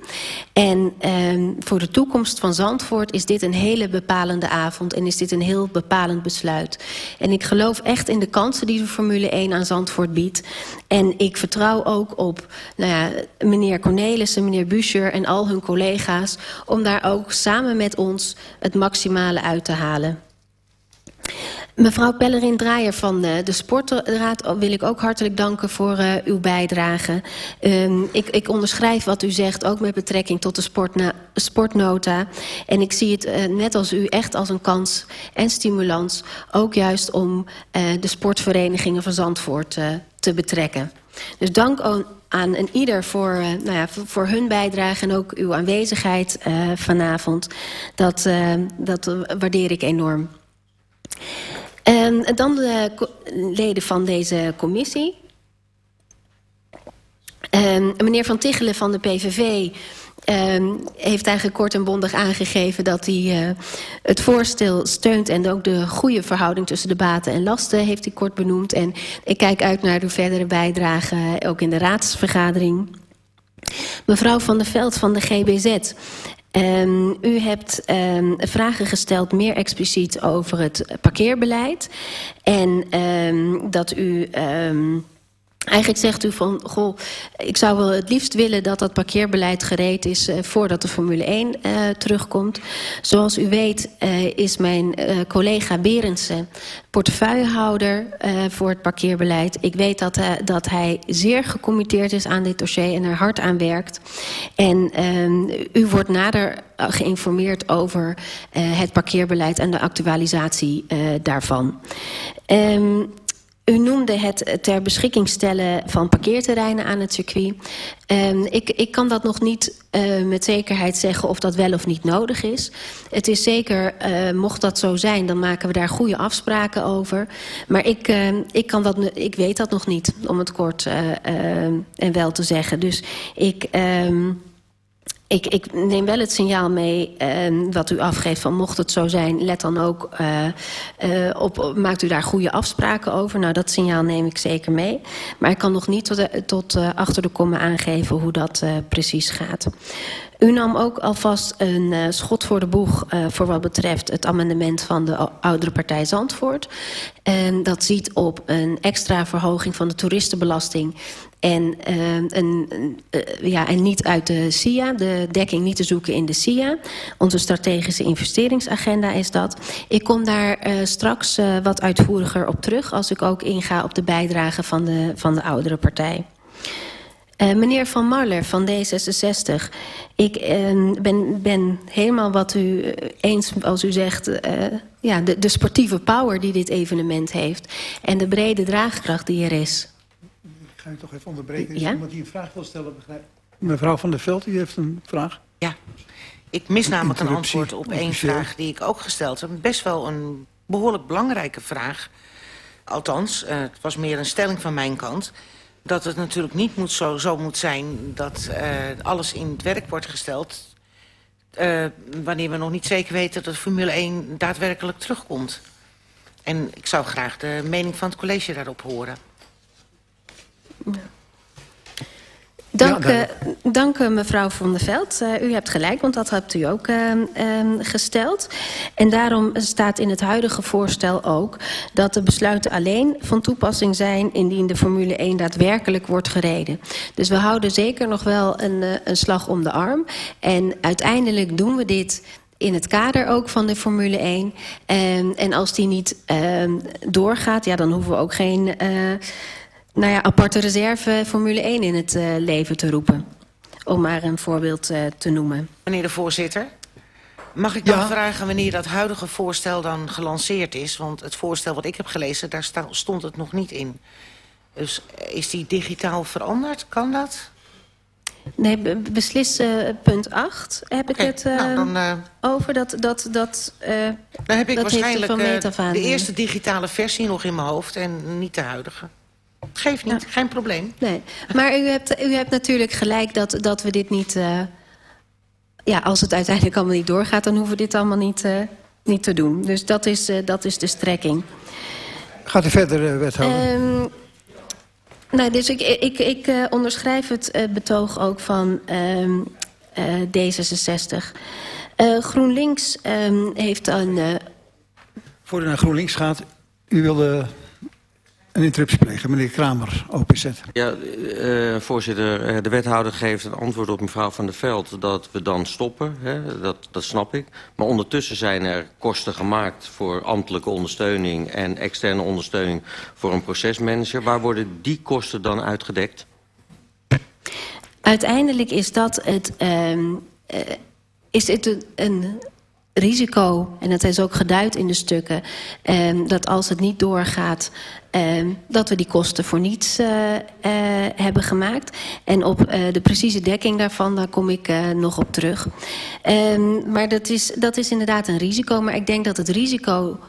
En uh, voor de toekomst van Zandvoort is dit een hele bepalende avond... en is dit een heel bepalend besluit. En ik geloof echt in de kansen die de Formule 1 aan Zandvoort biedt. En ik vertrouw ook op nou ja, meneer Cornelissen, meneer Buscher en al hun collega's om daar ook samen met ons het maximale uit te halen. Mevrouw Pellerin Draaier van de, de Sportraad wil ik ook hartelijk danken voor uh, uw bijdrage. Um, ik, ik onderschrijf wat u zegt, ook met betrekking tot de sportnota. En ik zie het uh, net als u echt als een kans en stimulans... ook juist om de sportverenigingen van Zandvoort te betrekken. Dus dank aan een ieder voor, uh, nou ja, voor, hun bijdrage en ook uw aanwezigheid uh, vanavond. Dat, uh, dat waardeer ik enorm. En dan de leden van deze commissie. meneer Van Tichelen van de PVV heeft eigenlijk kort en bondig aangegeven dat hij uh, het voorstel steunt en ook de goede verhouding tussen de baten en lasten heeft hij kort benoemd. En ik kijk uit naar uw verdere bijdrage, ook in de raadsvergadering. Mevrouw van der Veld van de GBZ. Um, u hebt um, vragen gesteld, meer expliciet over het parkeerbeleid. En dat u... Eigenlijk zegt u van, goh, ik zou wel het liefst willen dat dat parkeerbeleid gereed is uh, voordat de Formule 1 uh, terugkomt. Zoals u weet uh, is mijn collega Berendsen portefeuillehouder voor het parkeerbeleid. Ik weet dat, dat hij zeer gecommitteerd is aan dit dossier en er hard aan werkt. En ehm, u wordt nader geïnformeerd over het parkeerbeleid en de actualisatie daarvan. Um, u noemde het ter beschikking stellen van parkeerterreinen aan het circuit. Um, ik, ik kan dat nog niet uh, met zekerheid zeggen of dat wel of niet nodig is. Het is zeker, uh, mocht dat zo zijn, dan maken we daar goede afspraken over. Maar ik, uh, ik, kan dat, ik weet dat nog niet, om het kort en wel te zeggen. Dus ik... ik, ik, neem wel het signaal mee uh, wat u afgeeft van mocht het zo zijn, let dan ook uh, uh, op, maakt u daar goede afspraken over. Nou, dat signaal neem ik zeker mee. Maar ik kan nog niet tot, tot achter de komma aangeven hoe dat precies gaat. U nam ook alvast een uh, schot voor de boeg uh, voor wat betreft het amendement van de oudere partij Zandvoort. En dat ziet op een extra verhoging van de toeristenbelasting en, uh, een, ja, en niet uit de SIA, de dekking niet te zoeken in de SIA. Onze strategische investeringsagenda is dat. Ik kom daar straks wat uitvoeriger op terug als ik ook inga op de bijdrage van de, van de oudere partij. Meneer Van Marler van D66, ik uh, ben, ben, helemaal wat u eh, eens als u zegt... Ja, de, de, sportieve power die dit evenement heeft. En de brede draagkracht die er is. Ik ga u toch even onderbreken. Is ja? iemand die een vraag wil stellen? Begrijp. Mevrouw Van der Veld, u heeft een vraag. Ja, ik mis namelijk een antwoord op één vraag die ik ook gesteld heb. Best wel een behoorlijk belangrijke vraag. Althans, het was meer een stelling van mijn kant dat het natuurlijk niet moet zo, zo moet zijn dat uh, alles in het werk wordt gesteld... Uh, wanneer we nog niet zeker weten dat de Formule 1 daadwerkelijk terugkomt. En ik zou graag de mening van het college daarop horen. Dank, ja, dank mevrouw Van der Veld. Uh, u hebt gelijk, want dat hebt u ook uh, uh, gesteld. En daarom staat in het huidige voorstel ook... dat de besluiten alleen van toepassing zijn... indien de Formule 1 daadwerkelijk wordt gereden. Dus we houden zeker nog wel een, een slag om de arm. En uiteindelijk doen we dit in het kader ook van de Formule 1. En, en als die niet ehm, doorgaat, ja, dan hoeven we ook geen nou ja, aparte reserve Formule 1 in het uh, leven te roepen. Om maar een voorbeeld uh, te noemen. Meneer de voorzitter, mag ik dan ja. vragen wanneer dat huidige voorstel dan gelanceerd is? Want het voorstel wat ik heb gelezen, daar sta, stond het nog niet in. Dus eh, is die digitaal veranderd? Kan dat? Nee, beslis uh, punt 8 heb okay, ik het uh, nou, dan, uh, over. Dat, dat, dat, dan heb ik waarschijnlijk de eerste digitale versie nog in mijn hoofd en niet de huidige. Geeft niet, geen probleem. Nee. Maar u hebt, u hebt natuurlijk gelijk dat, dat we dit niet... Uh, ja, als het uiteindelijk allemaal niet doorgaat... dan hoeven we dit allemaal niet, uh, niet te doen. Dus dat is, uh, dat is de strekking. Gaat u verder, wethouder? Um, nou, dus ik, ik, ik onderschrijf het betoog ook van um, D66. GroenLinks um, heeft een... Voor u naar GroenLinks gaat, u wilde een interruptie plegen. Meneer Kramer, OPZ. Ja, uh, voorzitter, uh, de wethouder geeft een antwoord op mevrouw Van der Veld... dat we dan stoppen, hè? Dat, dat snap ik. Maar ondertussen zijn er kosten gemaakt voor ambtelijke ondersteuning... en externe ondersteuning voor een procesmanager. Waar worden die kosten dan uitgedekt? Uiteindelijk is dat het... Uh, is het een, een risico, en dat is ook geduid in de stukken... Um, dat als het niet doorgaat, um, dat we die kosten voor niets uh, uh, hebben gemaakt. En op uh, de precieze dekking daarvan, daar kom ik nog op terug. Um, maar dat is, dat is inderdaad een risico. Maar ik denk dat het risico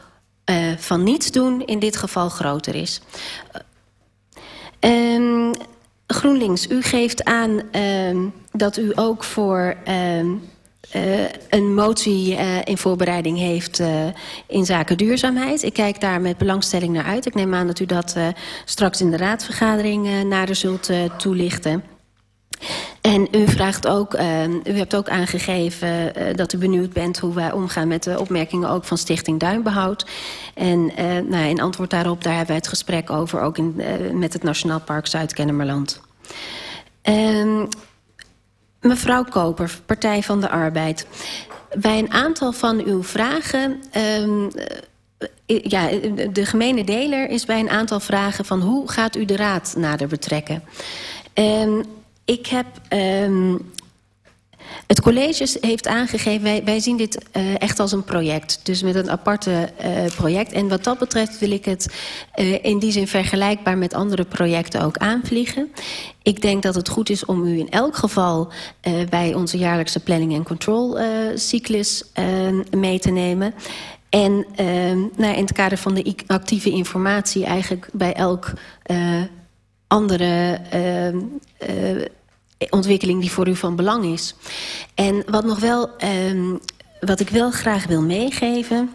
van niets doen in dit geval groter is. GroenLinks, u geeft aan dat u ook voor... Uh, een motie uh, in voorbereiding heeft uh, in zaken duurzaamheid. Ik kijk daar met belangstelling naar uit. Ik neem aan dat u dat straks in de raadsvergadering nader zult toelichten. En u vraagt ook, u hebt ook aangegeven dat u benieuwd bent hoe wij omgaan met de opmerkingen ook van Stichting Duinbehoud. En nou, in antwoord daarop, daar hebben wij het gesprek over, ook in, met het Nationaal Park Zuid-Kennemerland. Mevrouw Koper, Partij van de Arbeid. Bij een aantal van uw vragen... Um, ja, de gemene deler is bij een aantal vragen van... hoe gaat u de raad nader betrekken? Um, ik heb um, het college heeft aangegeven, wij, wij zien dit uh, echt als een project. Dus met een aparte uh, project. En wat dat betreft wil ik het uh, in die zin vergelijkbaar met andere projecten ook aanvliegen. Ik denk dat het goed is om u in elk geval bij onze jaarlijkse planning en control cyclus mee te nemen. En nou, in het kader van de actieve informatie eigenlijk bij elk andere ontwikkeling die voor u van belang is. En wat, nog wel, um, wat ik wel graag wil meegeven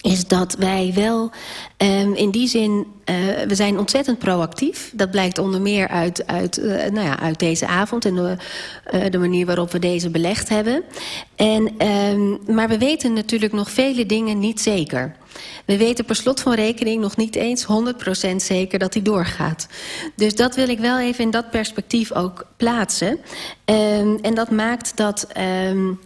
is dat wij wel um, in die zin... Uh, we zijn ontzettend proactief. Dat blijkt onder meer uit, uit, uh, nou ja, uit deze avond... en de, uh, de manier waarop we deze belegd hebben. En, um, maar we weten natuurlijk nog vele dingen niet zeker. We weten per slot van rekening nog niet eens 100% zeker dat die doorgaat. Dus dat wil ik wel even in dat perspectief ook plaatsen. Um, en dat maakt dat... Um,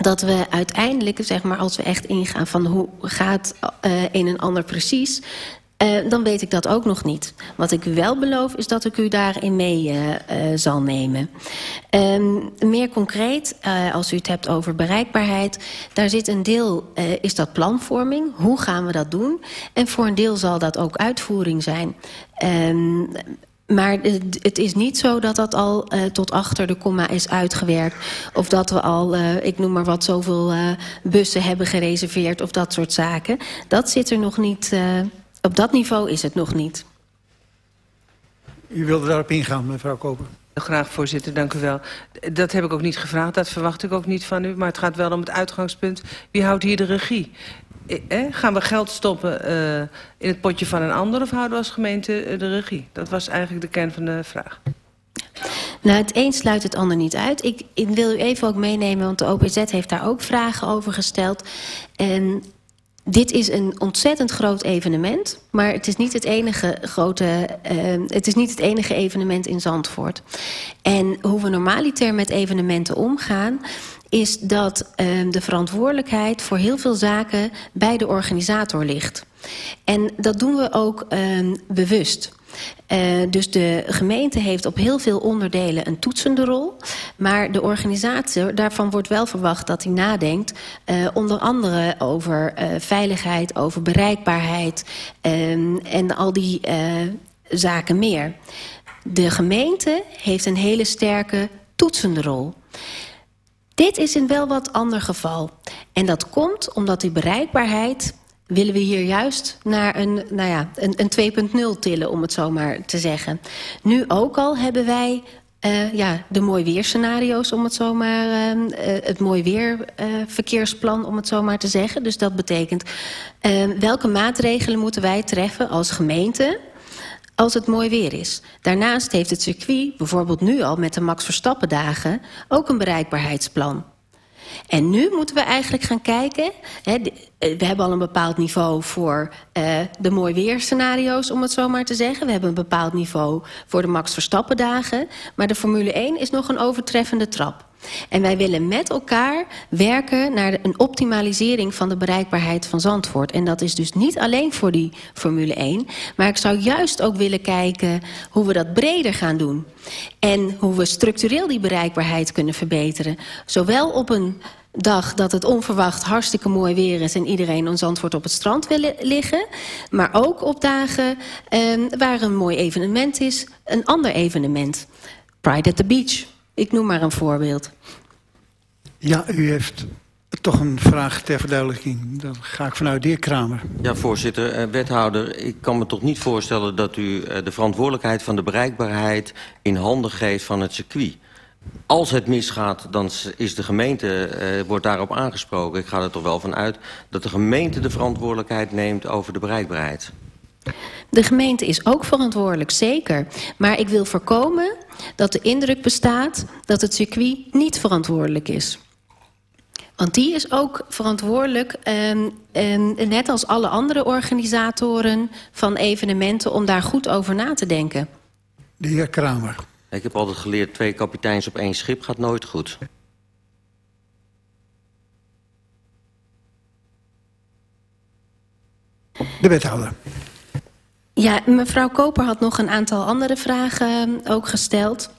dat we uiteindelijk, zeg maar, als we echt ingaan van hoe gaat uh, een en ander precies... Uh, dan weet ik dat ook nog niet. Wat ik wel beloof is dat ik u daarin mee uh, uh, zal nemen. Um, meer concreet, als u het hebt over bereikbaarheid... daar zit een deel, is dat planvorming. Hoe gaan we dat doen? En voor een deel zal dat ook uitvoering zijn. Um, maar het is niet zo dat dat al tot achter de komma is uitgewerkt. Of dat we al, ik noem maar wat, zoveel bussen hebben gereserveerd of dat soort zaken. Dat zit er nog niet, op dat niveau is het nog niet. U wilde daarop ingaan, mevrouw Koper. Graag, voorzitter, dank u wel. Dat heb ik ook niet gevraagd, dat verwacht ik ook niet van u. Maar het gaat wel om het uitgangspunt. Wie houdt hier de regie? Eh, gaan we geld stoppen uh, in het potje van een ander... of houden we als gemeente de regie? Dat was eigenlijk de kern van de vraag. Nou, het een sluit het ander niet uit. Ik, ik wil u even ook meenemen, want de OPZ heeft daar ook vragen over gesteld. En dit is een ontzettend groot evenement, maar het is niet het enige grote, uh, het is niet het enige evenement in Zandvoort. En hoe we normaliter met evenementen omgaan, is dat uh, de verantwoordelijkheid voor heel veel zaken bij de organisator ligt. En dat doen we ook uh, bewust. Uh, dus de gemeente heeft op heel veel onderdelen een toetsende rol. Maar de organisator, daarvan wordt wel verwacht dat hij nadenkt... Uh, onder andere over uh, veiligheid, over bereikbaarheid... en al die zaken meer. De gemeente heeft een hele sterke toetsende rol. Dit is een wel wat ander geval. En dat komt omdat die bereikbaarheid willen we hier juist naar een, nou ja, een, een 2.0 tillen, om het zo maar te zeggen. Nu ook al hebben wij uh, ja, de mooi weerscenario's, om het zo maar, uh, uh, het mooi weerverkeersplan, om het zo maar te zeggen. Dus dat betekent, welke maatregelen moeten wij treffen als gemeente als het mooi weer is. Daarnaast heeft het circuit, bijvoorbeeld nu al met de Max Verstappen dagen, ook een bereikbaarheidsplan. En nu moeten we eigenlijk gaan kijken... Hè, eh, we hebben al een bepaald niveau voor uh, de mooi weerscenario's... om het zo maar te zeggen. We hebben een bepaald niveau voor de Max Verstappen dagen. Maar de Formule 1 is nog een overtreffende trap. En wij willen met elkaar werken naar een optimalisering van de bereikbaarheid van Zandvoort. En dat is dus niet alleen voor die Formule 1. Maar ik zou juist ook willen kijken hoe we dat breder gaan doen. En hoe we structureel die bereikbaarheid kunnen verbeteren. Zowel op een dag dat het onverwacht hartstikke mooi weer is... en iedereen ons antwoord op het strand wil liggen. Maar ook op dagen eh, waar een mooi evenement is, een ander evenement. Pride at the Beach, ik noem maar een voorbeeld. Ja, u heeft toch een vraag ter verduidelijking. Dan ga ik vanuit de heer Kramer. Ja, voorzitter. Eh, wethouder, ik kan me toch niet voorstellen... dat u eh, de verantwoordelijkheid van de bereikbaarheid in handen geeft van het circuit. Als het misgaat, dan is de gemeente, eh, wordt daarop aangesproken. Ik ga er toch wel van uit dat de gemeente de verantwoordelijkheid neemt over de bereikbaarheid. De gemeente is ook verantwoordelijk, zeker. Maar ik wil voorkomen dat de indruk bestaat dat het circuit niet verantwoordelijk is. Want die is ook verantwoordelijk, um, um, net als alle andere organisatoren van evenementen... om daar goed over na te denken. De heer Kramer. Ik heb altijd geleerd, twee kapiteins op één schip gaat nooit goed. De wethouder. Ja, mevrouw Koper had nog een aantal andere vragen ehm, ook gesteld.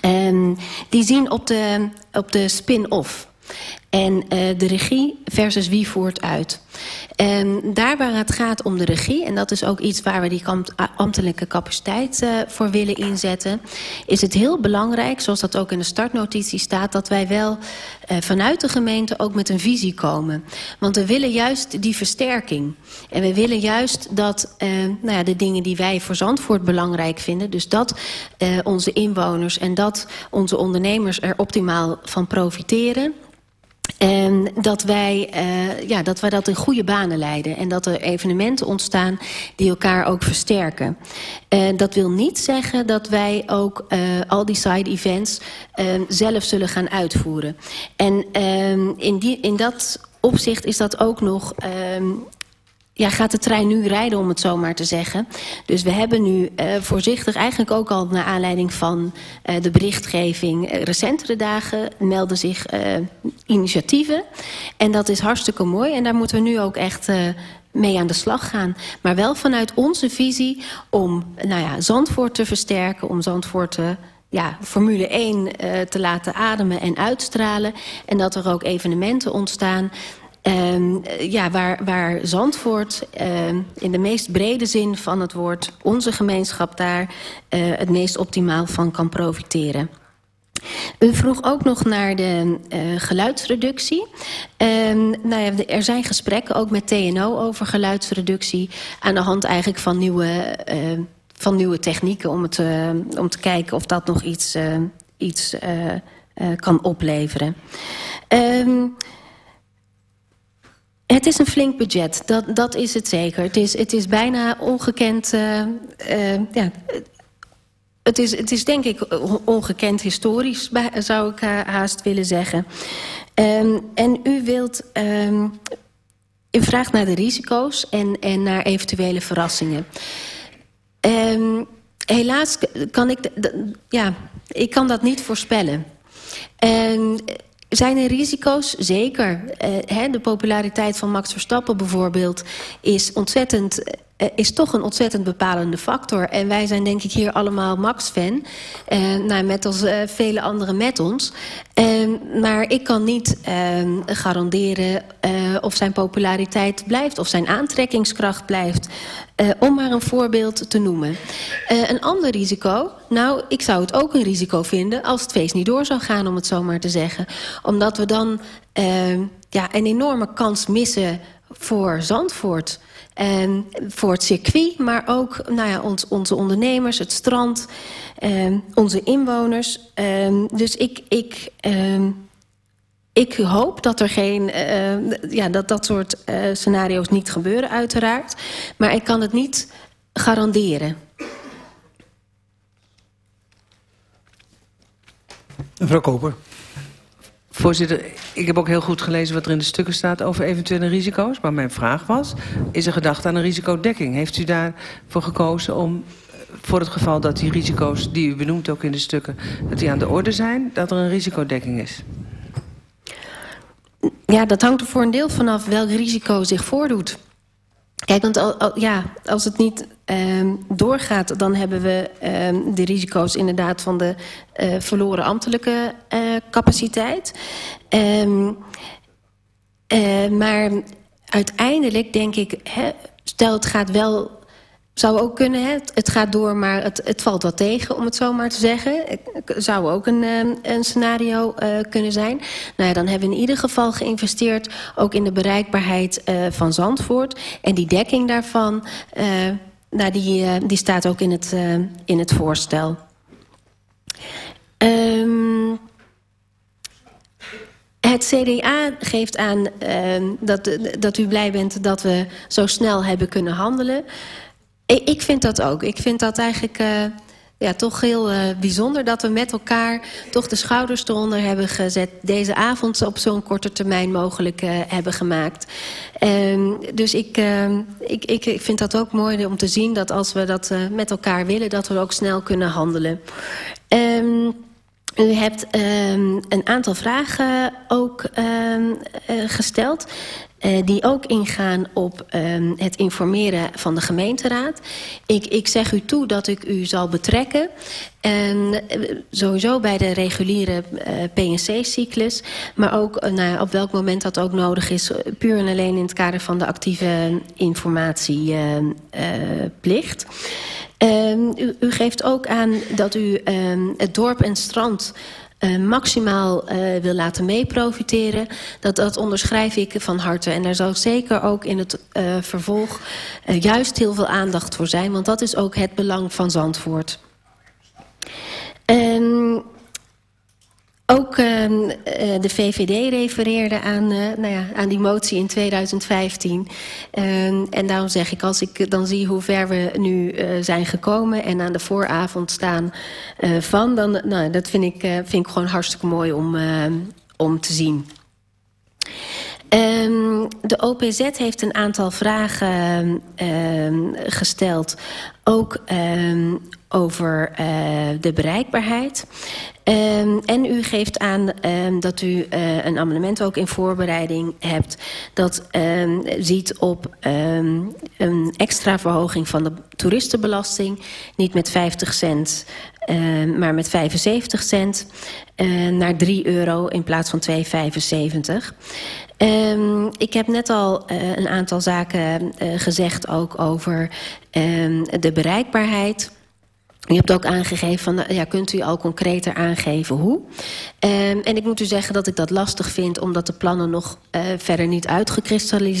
en die zien op de, op de spin-off. En uh, de regie versus wie voert uit. En daar waar het gaat om de regie... en dat is ook iets waar we die ambtelijke capaciteit uh, voor willen inzetten... is het heel belangrijk, zoals dat ook in de startnotitie staat... dat wij wel uh, vanuit de gemeente ook met een visie komen. Want we willen juist die versterking. En we willen juist dat uh, nou ja, de dingen die wij voor Zandvoort belangrijk vinden... dus dat onze inwoners en dat onze ondernemers er optimaal van profiteren... En dat wij, uh, ja, dat wij dat in goede banen leiden. En dat er evenementen ontstaan die elkaar ook versterken. Uh, dat wil niet zeggen dat wij ook uh, al die side events zelf zullen gaan uitvoeren. En in, die, in dat opzicht is dat ook nog ja, gaat de trein nu rijden, om het zo maar te zeggen. Dus we hebben nu uh, voorzichtig, eigenlijk ook al naar aanleiding van uh, de berichtgeving... Uh, recentere dagen melden zich initiatieven. En dat is hartstikke mooi. En daar moeten we nu ook echt mee aan de slag gaan. Maar wel vanuit onze visie om nou ja, Zandvoort te versterken, om Zandvoort te ja, Formule 1 uh, te laten ademen en uitstralen. En dat er ook evenementen ontstaan Um, ja, waar, waar Zandvoort um, in de meest brede zin van het woord... onze gemeenschap daar uh, het meest optimaal van kan profiteren. U vroeg ook nog naar de uh, geluidsreductie. Um, nou ja, er zijn gesprekken ook met TNO over geluidsreductie... aan de hand eigenlijk van nieuwe, van nieuwe technieken... om, het, om te kijken of dat nog iets, iets kan opleveren. Um, het is een flink budget, dat, dat is het zeker. Het is, het is bijna ongekend... Uh, uh, ja, het, is, het is denk ik ongekend historisch, zou ik haast willen zeggen. Um, en u wilt... Um, u vraagt naar de risico's en, en naar eventuele verrassingen. Um, helaas kan ik... Ja, ik kan dat niet voorspellen. En zijn er risico's? Zeker. Uh, de populariteit van Max Verstappen bijvoorbeeld is ontzettend is toch een ontzettend bepalende factor. En wij zijn denk ik hier allemaal Max-fan. Uh, nou, met als uh, vele anderen met ons. maar ik kan niet garanderen of zijn populariteit blijft... of zijn aantrekkingskracht blijft. om maar een voorbeeld te noemen. een ander risico... Nou, ik zou het ook een risico vinden als het feest niet door zou gaan... om het zo maar te zeggen. Omdat we dan ja, een enorme kans missen voor Zandvoort... Um, voor het circuit, maar ook nou ja, onze ondernemers, het strand, um, onze inwoners. Um, dus ik, ik, ik hoop dat er geen, ja, dat dat soort uh, scenario's niet gebeuren uiteraard. Maar ik kan het niet garanderen. Mevrouw Koper. Voorzitter, ik heb ook heel goed gelezen wat er in de stukken staat over eventuele risico's. Maar mijn vraag was, is er gedacht aan een risicodekking? Heeft u daarvoor gekozen om, voor het geval dat die risico's die u benoemt ook in de stukken, dat die aan de orde zijn, dat er een risicodekking is? Ja, dat hangt er voor een deel vanaf welk risico zich voordoet. Kijk, want al, ja, als het niet um, doorgaat... dan hebben we um, de risico's inderdaad van de uh, verloren ambtelijke uh, capaciteit. Um, uh, maar uiteindelijk denk ik... Stel het gaat wel zou ook kunnen, hè? het gaat door, maar het, het valt wat tegen, om het zo maar te zeggen. Zou ook een, een scenario uh, kunnen zijn. Nou ja, dan hebben we in ieder geval geïnvesteerd... ook in de bereikbaarheid uh, van Zandvoort. En die dekking daarvan, uh, nou, die, die staat ook in het, in het voorstel. Um, het CDA geeft aan dat, dat u blij bent dat we zo snel hebben kunnen handelen... Ik, ik vind dat ook. Ik vind dat eigenlijk uh, ja, toch heel uh, bijzonder dat we met elkaar toch de schouders eronder hebben gezet. Deze avond op zo'n korte termijn mogelijk uh, hebben gemaakt. Um, dus ik, ik, ik, ik vind dat ook mooi om te zien dat als we dat met elkaar willen, dat we ook snel kunnen handelen. Um, u hebt een aantal vragen ook gesteld. Uh, die ook ingaan op um, het informeren van de gemeenteraad. Ik, ik zeg u toe dat ik u zal betrekken. En uh, sowieso bij de reguliere uh, PNC-cyclus. Maar ook nou, op welk moment dat ook nodig is. Puur en alleen in het kader van de actieve informatieplicht. Um, u, u geeft ook aan dat u um, het dorp en strand uh, maximaal uh, wil laten meeprofiteren. Dat, dat onderschrijf ik van harte. En daar zal zeker ook in het uh, vervolg juist heel veel aandacht voor zijn. Want dat is ook het belang van Zandvoort. Um, ook uh, de VVD refereerde aan, uh, nou ja, aan die motie in 2015. Uh, en daarom zeg ik, als ik dan zie hoe ver we nu uh, zijn gekomen... en aan de vooravond staan van... dan nou, dat vind ik, vind ik gewoon hartstikke mooi om, uh, om te zien. De OPZ heeft een aantal vragen gesteld, ook over de bereikbaarheid. Um, en u geeft aan um, dat u uh, een amendement ook in voorbereiding hebt... dat um, ziet op een extra verhoging van de toeristenbelasting... niet met 50 cent, maar met 75 cent... Uh, naar 3 euro in plaats van 2,75. Um, ik heb net al uh, een aantal zaken uh, gezegd ook over um, de bereikbaarheid... U hebt ook aangegeven van, ja, kunt u al concreter aangeven hoe? Um, en ik moet u zeggen dat ik dat lastig vind, omdat de plannen nog uh, verder niet uitgekristalliseerd